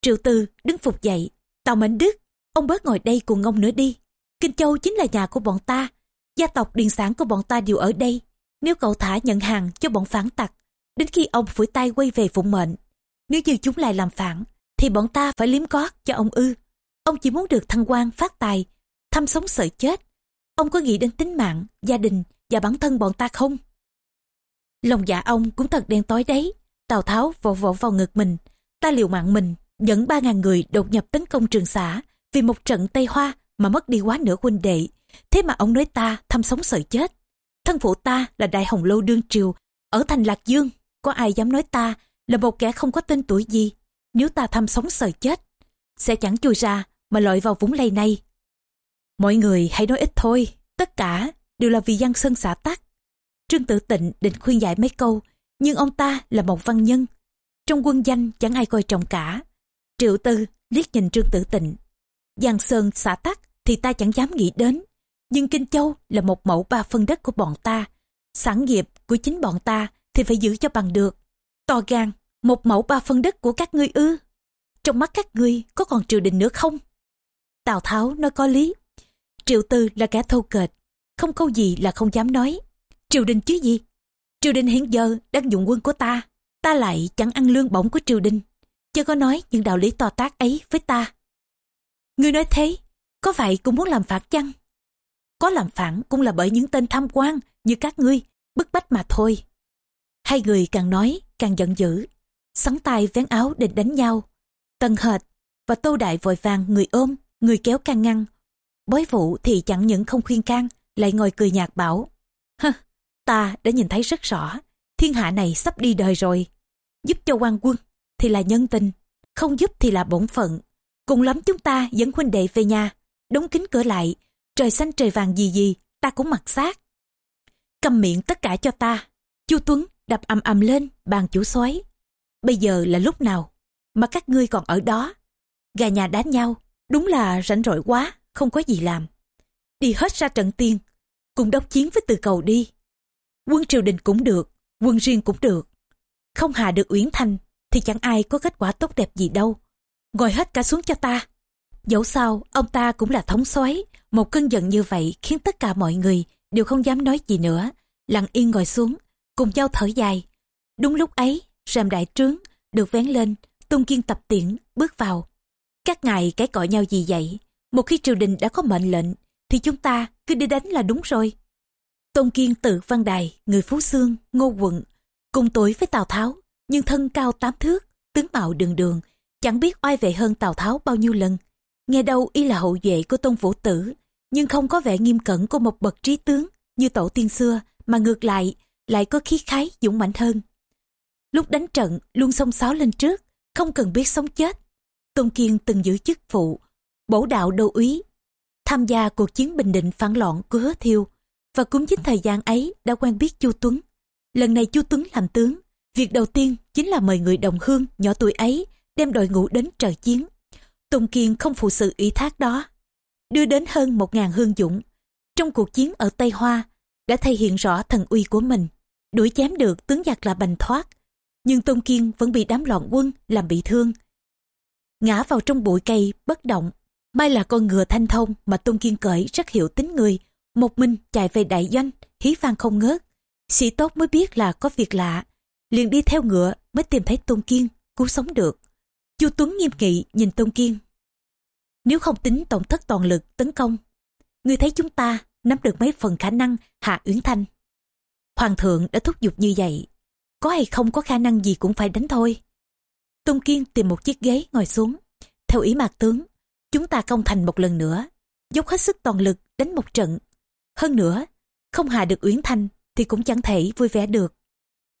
Triệu tư đứng phục dậy. Tào mệnh đức, ông bớt ngồi đây cùng ông nữa đi. Kinh châu chính là nhà của bọn ta. Gia tộc điền sản của bọn ta đều ở đây. Nếu cậu thả nhận hàng cho bọn phản tặc, đến khi ông phủi tay quay về phụng mệnh, nếu như chúng lại làm phản, thì bọn ta phải liếm cót cho ông ư. Ông chỉ muốn được thăng quan phát tài, thăm sống sợ chết. Ông có nghĩ đến tính mạng, gia đình và bản thân bọn ta không? Lòng dạ ông cũng thật đen tối đấy. Tào tháo vỗ vỗ vào ngực mình. Ta liều mạng mình, dẫn ba ngàn người đột nhập tấn công trường xã vì một trận tây hoa mà mất đi quá nửa huynh đệ. Thế mà ông nói ta thăm sống sợ chết. Thân phụ ta là đại hồng lâu đương triều, ở thành lạc dương. Có ai dám nói ta là một kẻ không có tên tuổi gì? Nếu ta thăm sống sợ chết, sẽ chẳng chui ra mà lội vào vũng lầy này. Mọi người hãy nói ít thôi. Tất cả đều là vì giang sơn xã tắc trương tử tịnh định khuyên giải mấy câu, nhưng ông ta là một văn nhân. Trong quân danh chẳng ai coi trọng cả. Triệu tư liếc nhìn trương tử tịnh. Giang sơn xã tắc thì ta chẳng dám nghĩ đến, nhưng kinh châu là một mẫu ba phân đất của bọn ta. Sản nghiệp của chính bọn ta thì phải giữ cho bằng được. To gan, một mẫu ba phân đất của các ngươi ư? Trong mắt các ngươi có còn triều đình nữa không? Tào tháo nói có lý. Triệu tư là kẻ thô kệch, không câu gì là không dám nói triều đình chứ gì? Triều đình hiện giờ đang dùng quân của ta ta lại chẳng ăn lương bổng của triều đình. Chưa có nói những đạo lý to tác ấy với ta. Ngươi nói thế, có vậy cũng muốn làm phản chăng? Có làm phản cũng là bởi những tên tham quan như các ngươi, bức bách mà thôi. Hai người càng nói càng giận dữ, sắn tay vén áo định đánh nhau. Tần hệt và tô đại vội vàng người ôm, người kéo can ngăn. Bối vụ thì chẳng những không khuyên can, lại ngồi cười nhạt bảo hơ ta đã nhìn thấy rất rõ thiên hạ này sắp đi đời rồi. Giúp cho quan quân thì là nhân tình không giúp thì là bổn phận. Cùng lắm chúng ta dẫn huynh đệ về nhà đóng kín cửa lại trời xanh trời vàng gì gì ta cũng mặc xác. Cầm miệng tất cả cho ta. Chu tuấn đập ầm ầm lên bàn chủ soái bây giờ là lúc nào mà các ngươi còn ở đó? Gà nhà đánh nhau đúng là rảnh rỗi quá không có gì làm. Đi hết ra trận tiên, cùng đốc chiến với từ cầu đi. Quân triều đình cũng được, quân riêng cũng được. Không hạ được Uyển Thanh thì chẳng ai có kết quả tốt đẹp gì đâu. Ngồi hết cả xuống cho ta. Dẫu sao, ông ta cũng là thống soái một cơn giận như vậy khiến tất cả mọi người đều không dám nói gì nữa. Lặng yên ngồi xuống, cùng nhau thở dài. Đúng lúc ấy, rèm đại trướng, được vén lên, tung kiên tập tiễn, bước vào. Các ngài cái cọ nhau gì vậy? Một khi triều đình đã có mệnh lệnh, thì chúng ta cứ đi đánh là đúng rồi. Tôn Kiên tự văn đài, người Phú Xương, Ngô Quận, cùng tuổi với Tào Tháo, nhưng thân cao tám thước, tướng mạo đường đường, chẳng biết oai vệ hơn Tào Tháo bao nhiêu lần. Nghe đâu y là hậu vệ của Tôn Vũ Tử, nhưng không có vẻ nghiêm cẩn của một bậc trí tướng như tổ tiên xưa, mà ngược lại, lại có khí khái dũng mạnh hơn. Lúc đánh trận, luôn xông xáo lên trước, không cần biết sống chết. Tôn Kiên từng giữ chức phụ, bổ đạo đô úy, tham gia cuộc chiến bình định phản loạn của hứa thiêu, và cũng chính thời gian ấy đã quen biết Chu Tuấn. Lần này Chu Tuấn làm tướng, việc đầu tiên chính là mời người đồng hương nhỏ tuổi ấy đem đội ngũ đến trợ chiến. Tùng Kiên không phụ sự ủy thác đó, đưa đến hơn một ngàn hương dũng. Trong cuộc chiến ở Tây Hoa, đã thể hiện rõ thần uy của mình, đuổi chém được tướng giặc là bành thoát. Nhưng Tôn Kiên vẫn bị đám loạn quân làm bị thương. Ngã vào trong bụi cây, bất động. May là con ngựa thanh thông mà Tôn Kiên cởi rất hiểu tính người, một mình chạy về đại doanh, hí vang không ngớt. Sĩ tốt mới biết là có việc lạ, liền đi theo ngựa mới tìm thấy Tôn Kiên, cứu sống được. Chu Tuấn nghiêm nghị nhìn Tôn Kiên. Nếu không tính tổng thất toàn lực tấn công, người thấy chúng ta nắm được mấy phần khả năng hạ Uyển Thanh. Hoàng thượng đã thúc giục như vậy, có hay không có khả năng gì cũng phải đánh thôi. Tôn Kiên tìm một chiếc ghế ngồi xuống. Theo ý mạc tướng, chúng ta công thành một lần nữa, dốc hết sức toàn lực đánh một trận. Hơn nữa, không hạ được Uyển Thanh thì cũng chẳng thể vui vẻ được.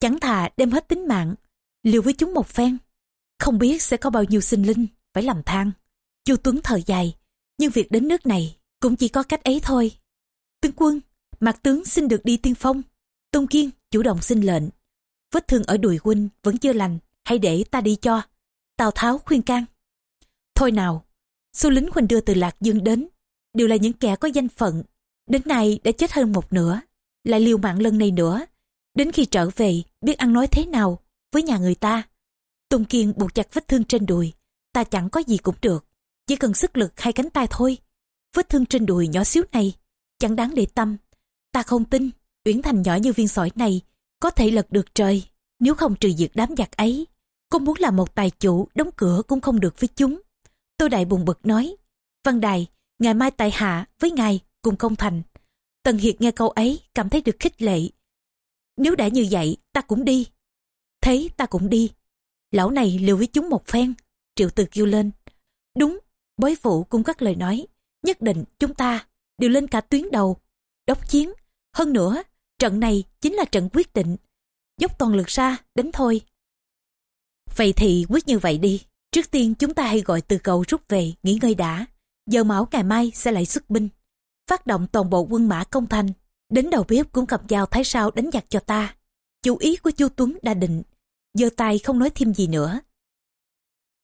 Chẳng thà đem hết tính mạng, liều với chúng một phen. Không biết sẽ có bao nhiêu sinh linh phải làm than. Chu Tuấn thở dài, nhưng việc đến nước này cũng chỉ có cách ấy thôi. Tướng quân, mặt tướng xin được đi tiên phong. Tôn Kiên chủ động xin lệnh. Vết thương ở đùi huynh vẫn chưa lành, hãy để ta đi cho. Tào Tháo khuyên can. Thôi nào, số lính huynh đưa từ Lạc Dương đến, đều là những kẻ có danh phận. Đến nay đã chết hơn một nửa, lại liều mạng lần này nữa. Đến khi trở về, biết ăn nói thế nào với nhà người ta. Tùng Kiên buộc chặt vết thương trên đùi, ta chẳng có gì cũng được, chỉ cần sức lực hai cánh tay thôi. Vết thương trên đùi nhỏ xíu này, chẳng đáng để tâm. Ta không tin, Uyển Thành nhỏ như viên sỏi này, có thể lật được trời, nếu không trừ diệt đám giặc ấy. Cô muốn làm một tài chủ, đóng cửa cũng không được với chúng. Tôi đại buồn bực nói, Văn Đài, ngày mai tại hạ với ngài cùng công thành. Tần Hiệt nghe câu ấy cảm thấy được khích lệ. Nếu đã như vậy, ta cũng đi. Thấy ta cũng đi. Lão này liều với chúng một phen. Triệu từ kêu lên. Đúng, bối phụ cung các lời nói. Nhất định chúng ta đều lên cả tuyến đầu. Đốc chiến. Hơn nữa, trận này chính là trận quyết định. Dốc toàn lực ra, đánh thôi. Vậy thì quyết như vậy đi. Trước tiên chúng ta hãy gọi từ cầu rút về, nghỉ ngơi đã. Giờ mão ngày mai sẽ lại xuất binh. Phát động toàn bộ quân mã công thành. Đến đầu bếp cũng cầm dao thái sao đánh giặc cho ta. Chủ ý của chu Tuấn đã định. giơ tay không nói thêm gì nữa.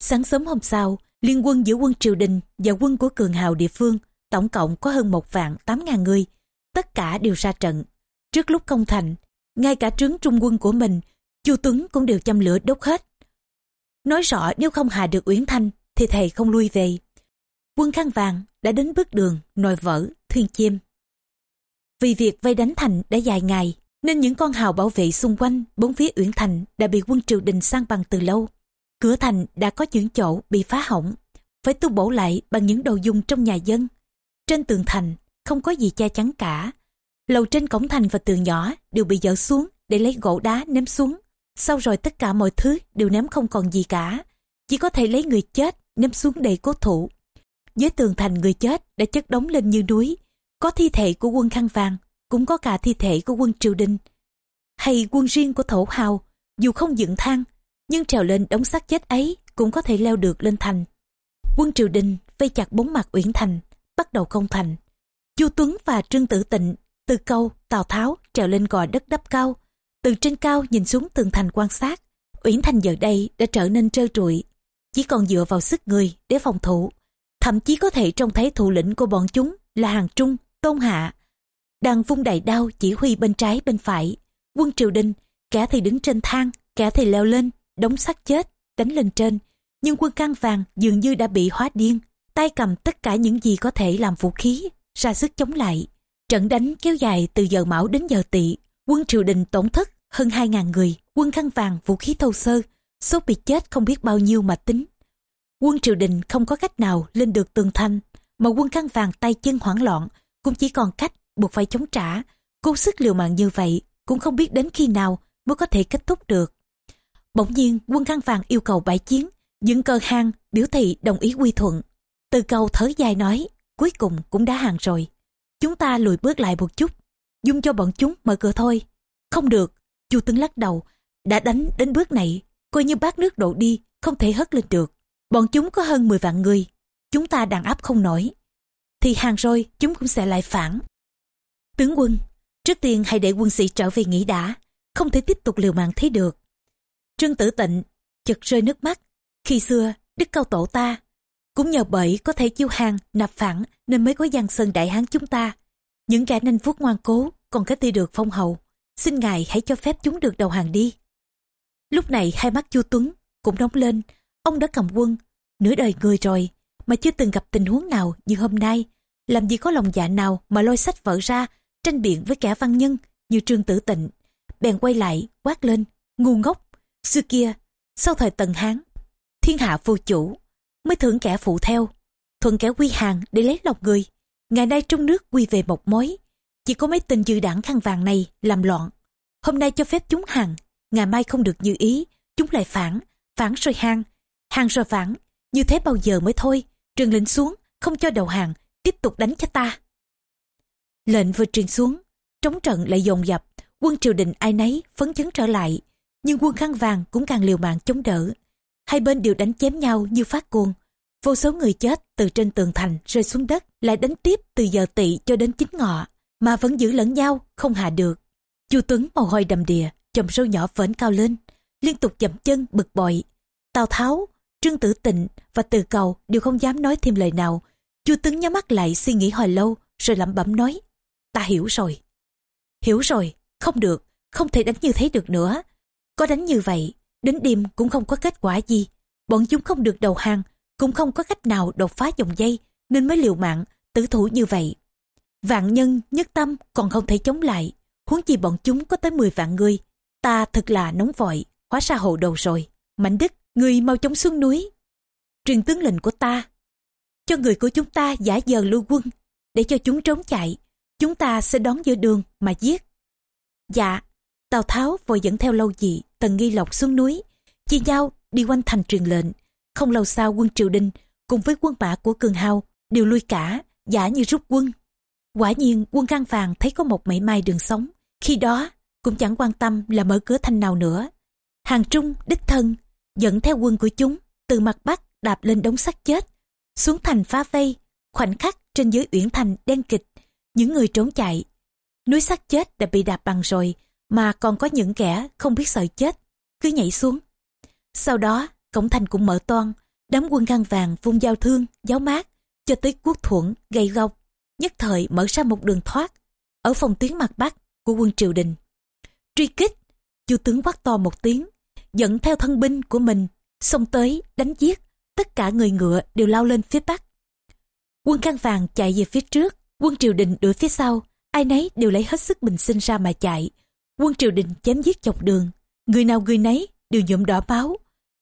Sáng sớm hôm sau, liên quân giữa quân triều đình và quân của cường hào địa phương tổng cộng có hơn một vạn tám ngàn người. Tất cả đều ra trận. Trước lúc công thành, ngay cả trướng trung quân của mình, chu Tuấn cũng đều châm lửa đốt hết. Nói rõ nếu không hạ được Uyển Thanh thì thầy không lui về. Quân khăn vàng đã đến bước đường, nồi vỡ, thuyền chim. Vì việc vây đánh thành đã dài ngày, nên những con hào bảo vệ xung quanh bốn phía Uyển Thành đã bị quân triều đình sang bằng từ lâu. Cửa thành đã có những chỗ bị phá hỏng, phải tu bổ lại bằng những đồ dùng trong nhà dân. Trên tường thành không có gì che chắn cả. Lầu trên cổng thành và tường nhỏ đều bị dỡ xuống để lấy gỗ đá ném xuống. Sau rồi tất cả mọi thứ đều ném không còn gì cả. Chỉ có thể lấy người chết ném xuống đầy cố thủ. Dưới tường thành người chết đã chất đóng lên như núi. Có thi thể của quân khăn vàng, cũng có cả thi thể của quân triều đình. Hay quân riêng của thổ hào, dù không dựng thang, nhưng trèo lên đống xác chết ấy cũng có thể leo được lên thành. Quân triều đình vây chặt bốn mặt uyển thành, bắt đầu công thành. Chu Tuấn và Trương Tử Tịnh, từ câu, Tào Tháo trèo lên gò đất đắp cao, từ trên cao nhìn xuống tường thành quan sát. Uyển Thành giờ đây đã trở nên trơ trụi, chỉ còn dựa vào sức người để phòng thủ thậm chí có thể trông thấy thủ lĩnh của bọn chúng là hàng trung, tôn hạ. Đang vung đại đao chỉ huy bên trái, bên phải. Quân triều đình, kẻ thì đứng trên thang, kẻ thì leo lên đóng sắt chết, đánh lên trên. Nhưng quân can vàng dường như đã bị hóa điên, tay cầm tất cả những gì có thể làm vũ khí, ra sức chống lại. Trận đánh kéo dài từ giờ mão đến giờ tỵ. Quân triều đình tổn thất hơn hai ngàn người. Quân khăn vàng vũ khí thô sơ, số bị chết không biết bao nhiêu mà tính quân triều đình không có cách nào lên được tường thành, mà quân khăn vàng tay chân hoảng loạn, cũng chỉ còn cách buộc phải chống trả. Cố sức liều mạng như vậy cũng không biết đến khi nào mới có thể kết thúc được. Bỗng nhiên, quân khăn vàng yêu cầu bãi chiến, những cờ hang, biểu thị đồng ý quy thuận. Từ cầu thở dài nói, cuối cùng cũng đã hàng rồi. Chúng ta lùi bước lại một chút, dung cho bọn chúng mở cửa thôi. Không được. Chu tướng lắc đầu, đã đánh đến bước này, coi như bát nước đổ đi, không thể hất lên được bọn chúng có hơn 10 vạn người. Chúng ta đàn áp không nổi. Thì hàng rồi, chúng cũng sẽ lại phản. Tướng quân, trước tiên hãy để quân sĩ trở về nghỉ đã. Không thể tiếp tục liều mạng thế được. Trương tử tịnh chật rơi nước mắt. Khi xưa, đức cao tổ ta cũng nhờ bởi có thể chiêu hàng, nạp phản nên mới có giang sơn đại hán chúng ta. Những kẻ nanh vuốt ngoan cố còn có thể được phong hầu. Xin ngài hãy cho phép chúng được đầu hàng đi. Lúc này hai mắt chu tuấn cũng nóng lên ông đã cầm quân, nửa đời người rồi, mà chưa từng gặp tình huống nào như hôm nay. Làm gì có lòng dạ nào mà lôi sách vợ ra tranh biện với kẻ văn nhân như trương tử tịnh. Bèn quay lại, quát lên, ngu ngốc, xưa kia, sau thời tần hán, thiên hạ vô chủ, mới thưởng kẻ phụ theo, thuận kẻ quy hàng để lấy lòng người. Ngày nay trong nước quy về một mối, chỉ có mấy tình dư đảng khăn vàng này làm loạn. Hôm nay cho phép chúng hàng, ngày mai không được như ý, chúng lại phản phản rồi hàng hàng rồi phản như thế bao giờ mới thôi, trường lệnh xuống, không cho đầu hàng, tiếp tục đánh cho ta. Lệnh vừa truyền xuống, trống trận lại dồn dập, quân triều đình ai nấy phấn chấn trở lại, nhưng quân khăn vàng cũng càng liều mạng chống đỡ. Hai bên đều đánh chém nhau như phát cuồng, vô số người chết từ trên tường thành rơi xuống đất, lại đánh tiếp từ giờ tỵ cho đến chính ngọ, mà vẫn giữ lẫn nhau, không hạ được. Chu tuấn mồ hôi đầm đìa, chồng sâu nhỏ vẫn cao lên, liên tục dậm chân bực bội. Tào tháo trương tử tịnh và từ cầu đều không dám nói thêm lời nào. Chu Tướng nhắm mắt lại suy nghĩ hồi lâu, rồi lẩm bẩm nói, ta hiểu rồi. Hiểu rồi, không được, không thể đánh như thế được nữa. Có đánh như vậy, đến đêm cũng không có kết quả gì. Bọn chúng không được đầu hàng, cũng không có cách nào đột phá dòng dây, nên mới liều mạng, tử thủ như vậy. Vạn nhân, nhất tâm còn không thể chống lại. Huống chi bọn chúng có tới 10 vạn người. Ta thật là nóng vội, hóa ra hồ đầu rồi. Mạnh đức người mau chóng xuống núi. Truyền tướng lệnh của ta. Cho người của chúng ta giả giờ lưu quân, để cho chúng trốn chạy. Chúng ta sẽ đón giữa đường mà giết. Dạ tào tháo vội dẫn theo lâu dị, tần nghi lộc xuống núi. Chia nhau đi quanh thành truyền lệnh. Không lâu sau quân triều đình cùng với quân mã của cường hào đều lui cả, giả như rút quân. Quả nhiên, quân khang vàng thấy có một mảy may đường sống. Khi đó, cũng chẳng quan tâm là mở cửa thành nào nữa. Hàng trung, đích thân dẫn theo quân của chúng từ mặt bắc đạp lên đống sắt chết, xuống thành phá vây, khoảnh khắc trên dưới uyển thành đen kịch, những người trốn chạy. Núi sắt chết đã bị đạp bằng rồi, mà còn có những kẻ không biết sợ chết, cứ nhảy xuống. Sau đó, cổng thành cũng mở toan đám quân găng vàng vung giao thương, giáo mát, cho tới quốc thuận gây góc. Nhất thời mở ra một đường thoát, ở phòng tuyến mặt bắc của quân triều đình. Truy kích, chu tướng quát to một tiếng dẫn theo thân binh của mình, xông tới, đánh giết. Tất cả người ngựa đều lao lên phía bắc. Quân khăn vàng chạy về phía trước, quân triều đình đuổi phía sau. Ai nấy đều lấy hết sức bình sinh ra mà chạy. Quân triều đình chém giết chọc đường. Người nào người nấy đều nhuộm đỏ máu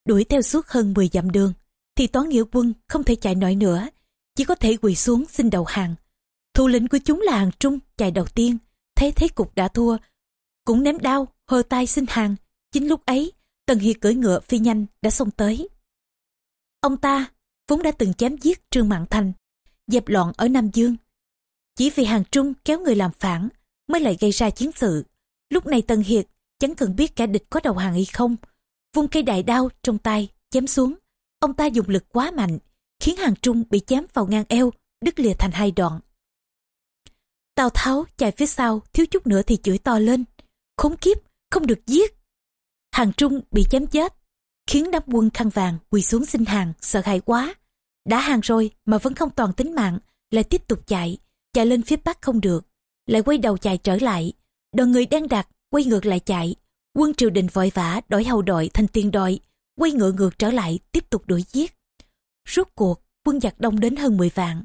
đuổi theo suốt hơn 10 dặm đường. Thì toán nghĩa quân không thể chạy nổi nữa, chỉ có thể quỳ xuống xin đầu hàng. Thủ lĩnh của chúng là hàng trung chạy đầu tiên, thấy thế cục đã thua, cũng ném đao hơ tay xin hàng. Chính lúc ấy tần hiệt cưỡi ngựa phi nhanh, đã xông tới. Ông ta vốn đã từng chém giết trương mạng thành, dẹp loạn ở nam dương. Chỉ vì hàng trung kéo người làm phản mới lại gây ra chiến sự. Lúc này tần hiệt chẳng cần biết kẻ địch có đầu hàng hay không, vung cây đại đao trong tay, chém xuống. Ông ta dùng lực quá mạnh, khiến hàng trung bị chém vào ngang eo, đứt lìa thành hai đoạn. Tào tháo chạy phía sau, thiếu chút nữa thì chửi to lên. Khốn kiếp, không được giết hàng trung bị chém chết, khiến đám quân khăn vàng quỳ xuống xin hàng, sợ hãi quá. Đã hàng rồi mà vẫn không toàn tính mạng, lại tiếp tục chạy chạy lên phía bắc không được, lại quay đầu chạy trở lại. Đoàn người đang đặt quay ngược lại chạy. Quân triều đình vội vã đổi hầu đội thành tiền đội, quay ngựa ngược trở lại, tiếp tục đuổi giết. Rốt cuộc, quân giặc đông đến hơn 10 vạn.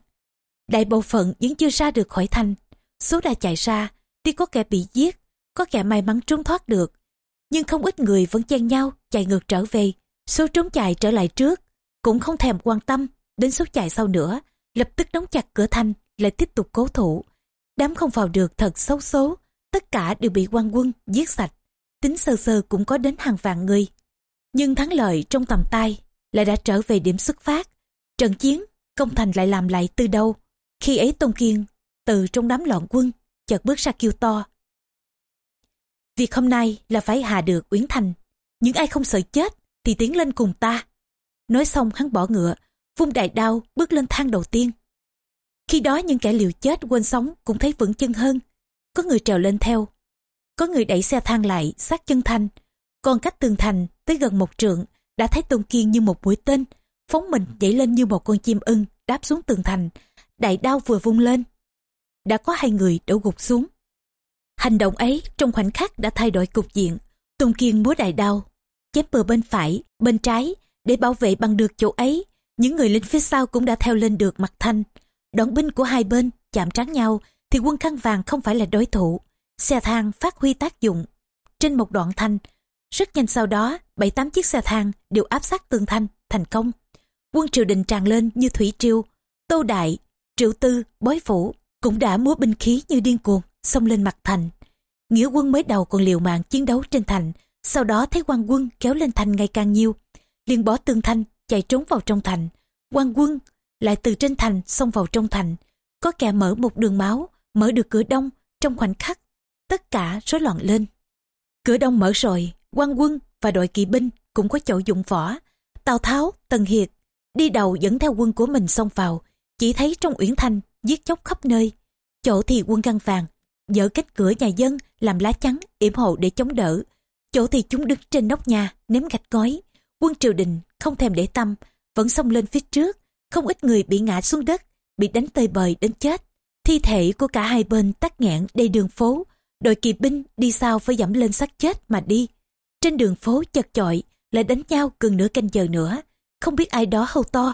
Đại bộ phận vẫn chưa ra được khỏi thành. Số đã chạy ra, tuy có kẻ bị giết, có kẻ may mắn trốn thoát được nhưng không ít người vẫn chen nhau chạy ngược trở về. Số trốn chạy trở lại trước, cũng không thèm quan tâm đến số chạy sau nữa, lập tức đóng chặt cửa thành, lại tiếp tục cố thủ. Đám không vào được thật xấu số tất cả đều bị quan quân giết sạch. Tính sơ sơ cũng có đến hàng vạn người. Nhưng thắng lợi trong tầm tay lại đã trở về điểm xuất phát. Trận chiến, công thành lại làm lại từ đâu khi ấy tôn kiên từ trong đám loạn quân chợt bước ra kêu to việc hôm nay là phải hạ được uyển thành. Những ai không sợ chết thì tiến lên cùng ta. Nói xong hắn bỏ ngựa, vung đại đao bước lên thang đầu tiên. Khi đó những kẻ liều chết quên sống cũng thấy vững chân hơn. Có người trèo lên theo. Có người đẩy xe thang lại sát chân thành. Còn cách tường thành tới gần một trượng đã thấy tôn kiên như một mũi tên, phóng mình nhảy lên như một con chim ưng đáp xuống tường thành. Đại đao vừa vung lên. Đã có hai người đổ gục xuống hành động ấy trong khoảnh khắc đã thay đổi cục diện. Tôn kiên múa đại đao chém bờ bên phải, bên trái để bảo vệ bằng được chỗ ấy. Những người lính phía sau cũng đã theo lên được mặt thanh. Đoạn binh của hai bên chạm trán nhau thì quân khăn vàng không phải là đối thủ. Xe thang phát huy tác dụng. Trên một đoạn thanh, rất nhanh sau đó, bảy tám chiếc xe thang đều áp sát tường thanh, thành công. Quân triều đình tràn lên như thủy triều. Tô đại, triệu tư, bói phủ cũng đã múa binh khí như điên cuồng xông lên mặt thành. Nghĩa quân mới đầu còn liều mạng chiến đấu trên thành, sau đó thấy quan quân kéo lên thành ngày càng nhiều. Liền bỏ tương thanh chạy trốn vào trong thành. Quan quân lại từ trên thành xông vào trong thành. Có kẻ mở một đường máu, mở được cửa đông, trong khoảnh khắc, tất cả rối loạn lên. Cửa đông mở rồi, quan quân và đội kỵ binh cũng có chỗ dụng võ. Tào tháo, tần hiệt đi đầu dẫn theo quân của mình xông vào, chỉ thấy trong uyển thanh giết chóc khắp nơi. Chỗ thì quân găng vàng dỡ cách cửa nhà dân, làm lá chắn, yểm hộ để chống đỡ. Chỗ thì chúng đứng trên nóc nhà ném gạch gói quân triều đình không thèm để tâm, vẫn xông lên phía trước. Không ít người bị ngã xuống đất, bị đánh tơi bời đến chết. Thi thể của cả hai bên tắc nghẽn đầy đường phố. Đội kỵ binh đi sau phải dẫm lên xác chết mà đi. Trên đường phố chật chội, lại đánh nhau gần nửa canh giờ nữa. Không biết ai đó hâu to,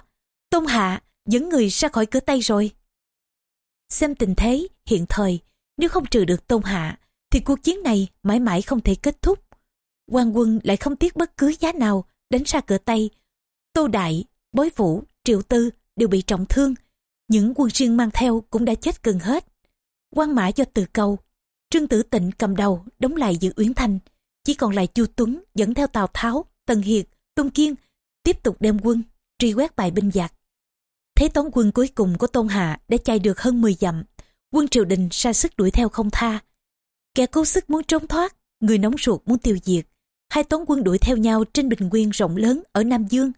tôn hạ, dẫn người ra khỏi cửa tay rồi. Xem tình thế, hiện thời nếu không trừ được tôn hạ, thì cuộc chiến này mãi mãi không thể kết thúc. Quan quân lại không tiếc bất cứ giá nào đánh ra cửa tay. Tô đại, bối vũ, triệu tư đều bị trọng thương. Những quân riêng mang theo cũng đã chết gần hết. Quan mã do từ cầu trương tử tịnh cầm đầu đóng lại giữ uyển thành. Chỉ còn lại chu tuấn dẫn theo tào tháo, tần hiệt, tôn kiên tiếp tục đem quân truy quét bài binh giặc. Thế tống quân cuối cùng của tôn hạ đã chạy được hơn 10 dặm quân triều đình ra sức đuổi theo không tha. Kẻ cố sức muốn trốn thoát, người nóng ruột muốn tiêu diệt. Hai tốn quân đuổi theo nhau trên bình nguyên rộng lớn ở nam dương.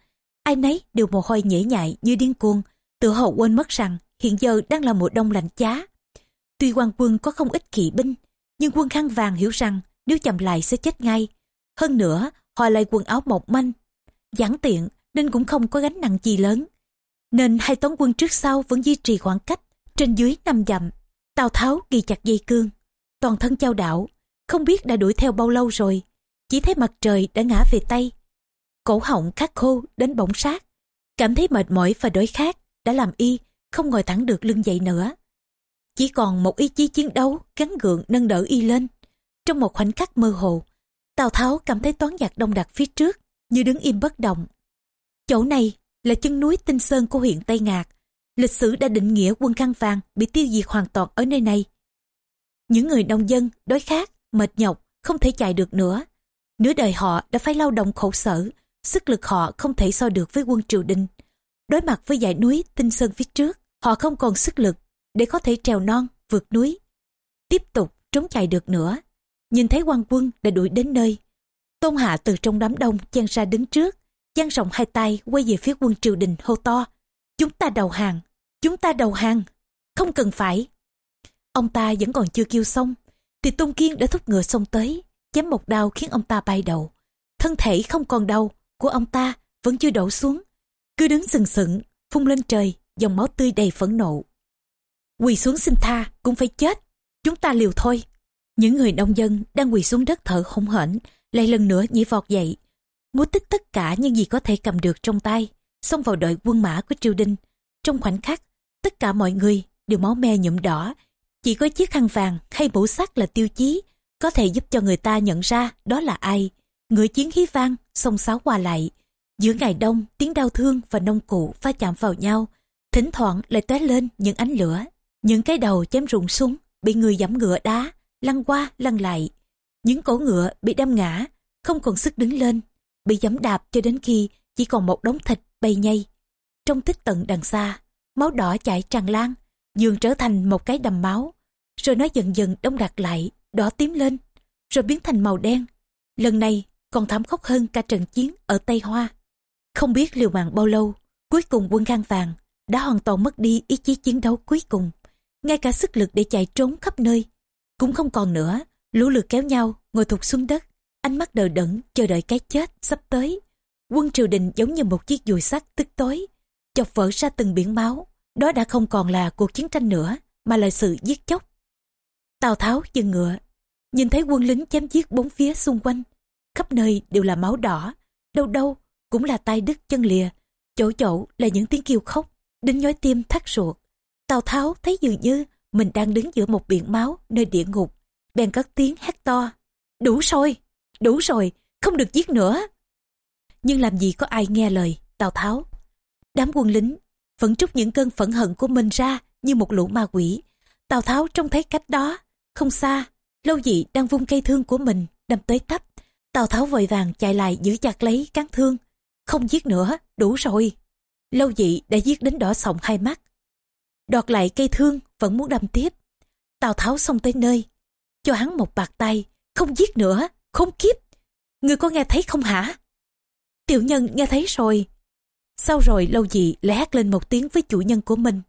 Ai nấy đều mồ hôi nhễ nhại như điên cuồng. Tự hậu quên mất rằng hiện giờ đang là mùa đông lạnh giá. Tuy quan quân có không ít kỵ binh, nhưng quân khăn vàng hiểu rằng nếu chậm lại sẽ chết ngay. Hơn nữa, họ lại quần áo mộc manh, giản tiện nên cũng không có gánh nặng gì lớn. Nên hai tốn quân trước sau vẫn duy trì khoảng cách trên dưới năm dặm tào tháo ghi chặt dây cương. Toàn thân trao đảo, không biết đã đuổi theo bao lâu rồi. Chỉ thấy mặt trời đã ngã về tây cổ họng khát khô đến bỗng sát cảm thấy mệt mỏi và đói khát, đã làm y, không ngồi thẳng được lưng dậy nữa. Chỉ còn một ý chí chiến đấu gắn gượng nâng đỡ y lên. Trong một khoảnh khắc mơ hồ, tào tháo cảm thấy toán giặc đông đặc phía trước, như đứng im bất động. Chỗ này là chân núi tinh sơn của huyện tây ngạc lịch sử đã định nghĩa quân khăn vàng bị tiêu diệt hoàn toàn ở nơi này. Những người nông dân, đói khát, mệt nhọc, không thể chạy được nữa. Nửa đời họ đã phải lao động khổ sở, sức lực họ không thể so được với quân triều đình. Đối mặt với dãy núi tinh sơn phía trước, họ không còn sức lực để có thể trèo non, vượt núi, tiếp tục trốn chạy được nữa. Nhìn thấy quan quân đã đuổi đến nơi, tôn hạ từ trong đám đông chen ra đứng trước dang rộng hai tay quay về phía quân triều đình hô to, chúng ta đầu hàng chúng ta đầu hàng. Không cần phải. Ông ta vẫn còn chưa kêu xong, thì tôn kiên đã thúc ngựa xông tới, chém một đao khiến ông ta bay đầu. Thân thể không còn đau của ông ta vẫn chưa đổ xuống. Cứ đứng sừng sững, phun lên trời, dòng máu tươi đầy phẫn nộ. Quỳ xuống xin tha cũng phải chết. Chúng ta liều thôi. Những người nông dân đang quỳ xuống đất thở hổn hển, lại lần nữa nhảy vọt dậy. Muốn tích tất cả những gì có thể cầm được trong tay, xông vào đội quân mã của triều đình. Trong khoảnh khắc tất cả mọi người đều máu me nhuộm đỏ. Chỉ có chiếc khăn vàng hay mũ sắt là tiêu chí, có thể giúp cho người ta nhận ra đó là ai. Ngựa chiến hí vang sông sáo qua lại. Giữa ngày đông, tiếng đau thương và nông cụ va chạm vào nhau. Thỉnh thoảng lại tóe lên những ánh lửa. Những cái đầu chém rụng xuống, bị người giẫm ngựa đá, lăn qua, lăn lại. Những cổ ngựa bị đâm ngã, không còn sức đứng lên, bị giẫm đạp cho đến khi chỉ còn một đống thịt bay nhây. Trong tích tận đằng xa máu đỏ chảy tràn lan dường trở thành một cái đầm máu, rồi nó dần dần đông đặc lại, đỏ tím lên, rồi biến thành màu đen. Lần này, còn thảm khốc hơn cả trận chiến ở tây hoa. Không biết liều mạng bao lâu, cuối cùng quân khang vàng đã hoàn toàn mất đi ý chí chiến đấu cuối cùng, ngay cả sức lực để chạy trốn khắp nơi. Cũng không còn nữa, lũ lượt kéo nhau ngồi thụt xuống đất, ánh mắt đờ đẫn chờ đợi cái chết sắp tới. Quân triều đình giống như một chiếc dùi sắt tức tối, chọc vỡ ra từng biển máu đó đã không còn là cuộc chiến tranh nữa, mà là sự giết chóc. Tào tháo dừng ngựa, nhìn thấy quân lính chém giết bốn phía xung quanh. Khắp nơi đều là máu đỏ, đâu đâu cũng là tay đứt chân lìa. Chỗ chỗ là những tiếng kêu khóc, đến nhói tim thắt ruột. Tào tháo thấy dường như mình đang đứng giữa một biển máu nơi địa ngục, bèn cất tiếng hét to. Đủ rồi đủ rồi, không được giết nữa. Nhưng làm gì có ai nghe lời tào tháo. Đám quân lính vẫn trút những cơn phẫn hận của mình ra như một lũ ma quỷ. Tào tháo trông thấy cách đó, không xa lâu dị đang vung cây thương của mình, đâm tới tấp. Tào tháo vội vàng chạy lại giữ chặt lấy cán thương. Không giết nữa, đủ rồi. Lâu dị đã giết đến đỏ sọng hai mắt. Đọt lại cây thương, vẫn muốn đâm tiếp. Tào tháo xông tới nơi. Cho hắn một bạc tay, không giết nữa không kiếp. Người có nghe thấy không hả? Tiểu nhân, nghe thấy rồi sau rồi lâu dị lại hát lên một tiếng với chủ nhân của mình.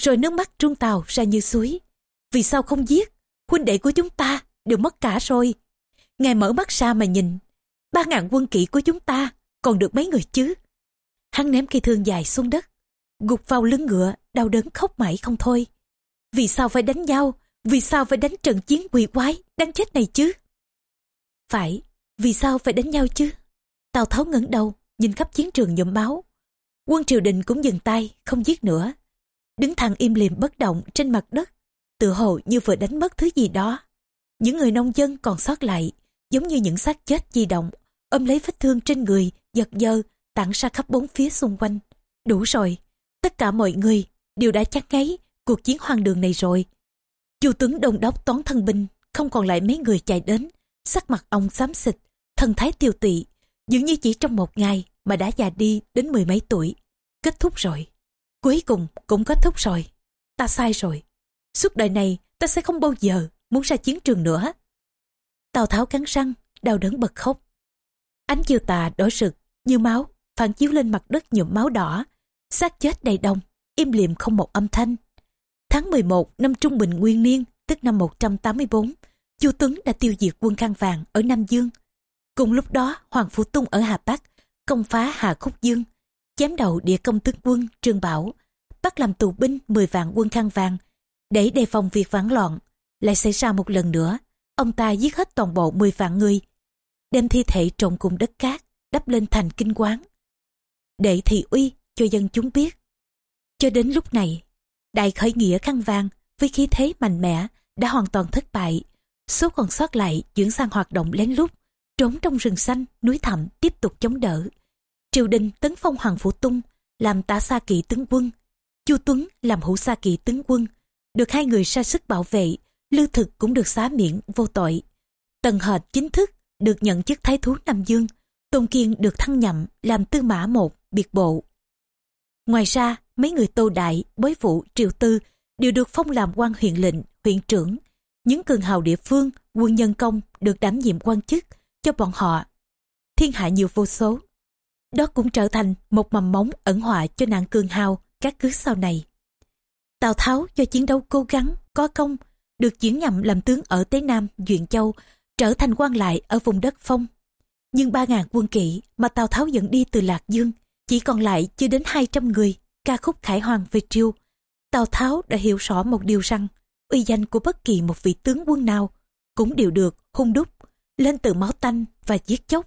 Rồi nước mắt trung tàu ra như suối. Vì sao không giết? Huynh đệ của chúng ta đều mất cả rồi. Ngài mở mắt ra mà nhìn. Ba ngàn quân kỵ của chúng ta còn được mấy người chứ? Hắn ném cây thương dài xuống đất. Gục vào lưng ngựa, đau đớn khóc mãi không thôi. Vì sao phải đánh nhau? Vì sao phải đánh trận chiến quỷ quái đáng chết này chứ? Phải, vì sao phải đánh nhau chứ? Tào tháo ngẩng đầu nhìn khắp chiến trường nhuộm máu. Quân triều đình cũng dừng tay, không giết nữa. Đứng thẳng im lìm bất động trên mặt đất tự hồ như vừa đánh mất thứ gì đó. Những người nông dân còn sót lại, giống như những xác chết di động, ôm lấy vết thương trên người, giật dơ tản ra khắp bốn phía xung quanh. Đủ rồi, tất cả mọi người đều đã chắc ngáy cuộc chiến hoang đường này rồi. Chu tướng đông đốc toán thân binh, không còn lại mấy người chạy đến, sắc mặt ông xám xịt, thần thái tiêu tụy dường như chỉ trong một ngày mà đã già đi đến mười mấy tuổi. Kết thúc rồi. Cuối cùng cũng kết thúc rồi. Ta sai rồi. Suốt đời này ta sẽ không bao giờ muốn ra chiến trường nữa. Tào tháo cắn răng, đau đớn bật khóc. Ánh chiều tà đỏ rực như máu, phản chiếu lên mặt đất nhuộm máu đỏ. Xác chết đầy đông, im lìm không một âm thanh. Tháng 11 năm trung bình nguyên niên, tức năm 184 chu tuấn đã tiêu diệt quân khang vàng ở nam dương cùng lúc đó, hoàng phủ tung ở hà bắc, công phá hà khúc dương, chém đầu địa công tướng quân trương bảo, bắt làm tù binh 10 vạn quân khăn vàng để đề phòng việc phản loạn. Lại xảy ra một lần nữa, ông ta giết hết toàn bộ 10 vạn người, đem thi thể trộn cùng đất cát, đắp lên thành kinh quán. Để thị uy cho dân chúng biết. Cho đến lúc này đại khởi nghĩa khăn vàng với khí thế mạnh mẽ đã hoàn toàn thất bại, số còn sót lại chuyển sang hoạt động lén lút trốn trong rừng xanh, núi thẳm tiếp tục chống đỡ. Triều đình tấn phong hoàng phủ tung, làm tả xa kỵ tướng quân. Chu tuấn làm hữu xa kỵ tướng quân. Được hai người ra sức bảo vệ lưu thực cũng được xá miễn vô tội. Tần hệt chính thức được nhận chức thái thú nam dương, tôn kiên được thăng nhậm làm tư mã một, biệt bộ. Ngoài ra, mấy người tô đại, bối phụ triều tư đều được phong làm quan huyện lệnh, huyện trưởng. Những cường hào địa phương, quân nhân công được đảm nhiệm quan chức cho bọn họ. Thiên hạ nhiều vô số. Đó cũng trở thành một mầm móng ẩn họa cho nạn cường hào các cứ sau này. Tào tháo do chiến đấu cố gắng có công được chuyển nhậm làm tướng ở Tế Nam, Duyện Châu, trở thành quan lại ở vùng đất Phong. Nhưng ba ngàn quân kỵ mà Tào Tháo dẫn đi từ Lạc Dương, chỉ còn lại chưa đến 200 người ca khúc khải hoàng về triều. Tào tháo đã hiểu rõ một điều rằng uy danh của bất kỳ một vị tướng quân nào cũng đều được hung đúc lên từ máu tanh và giết chóc.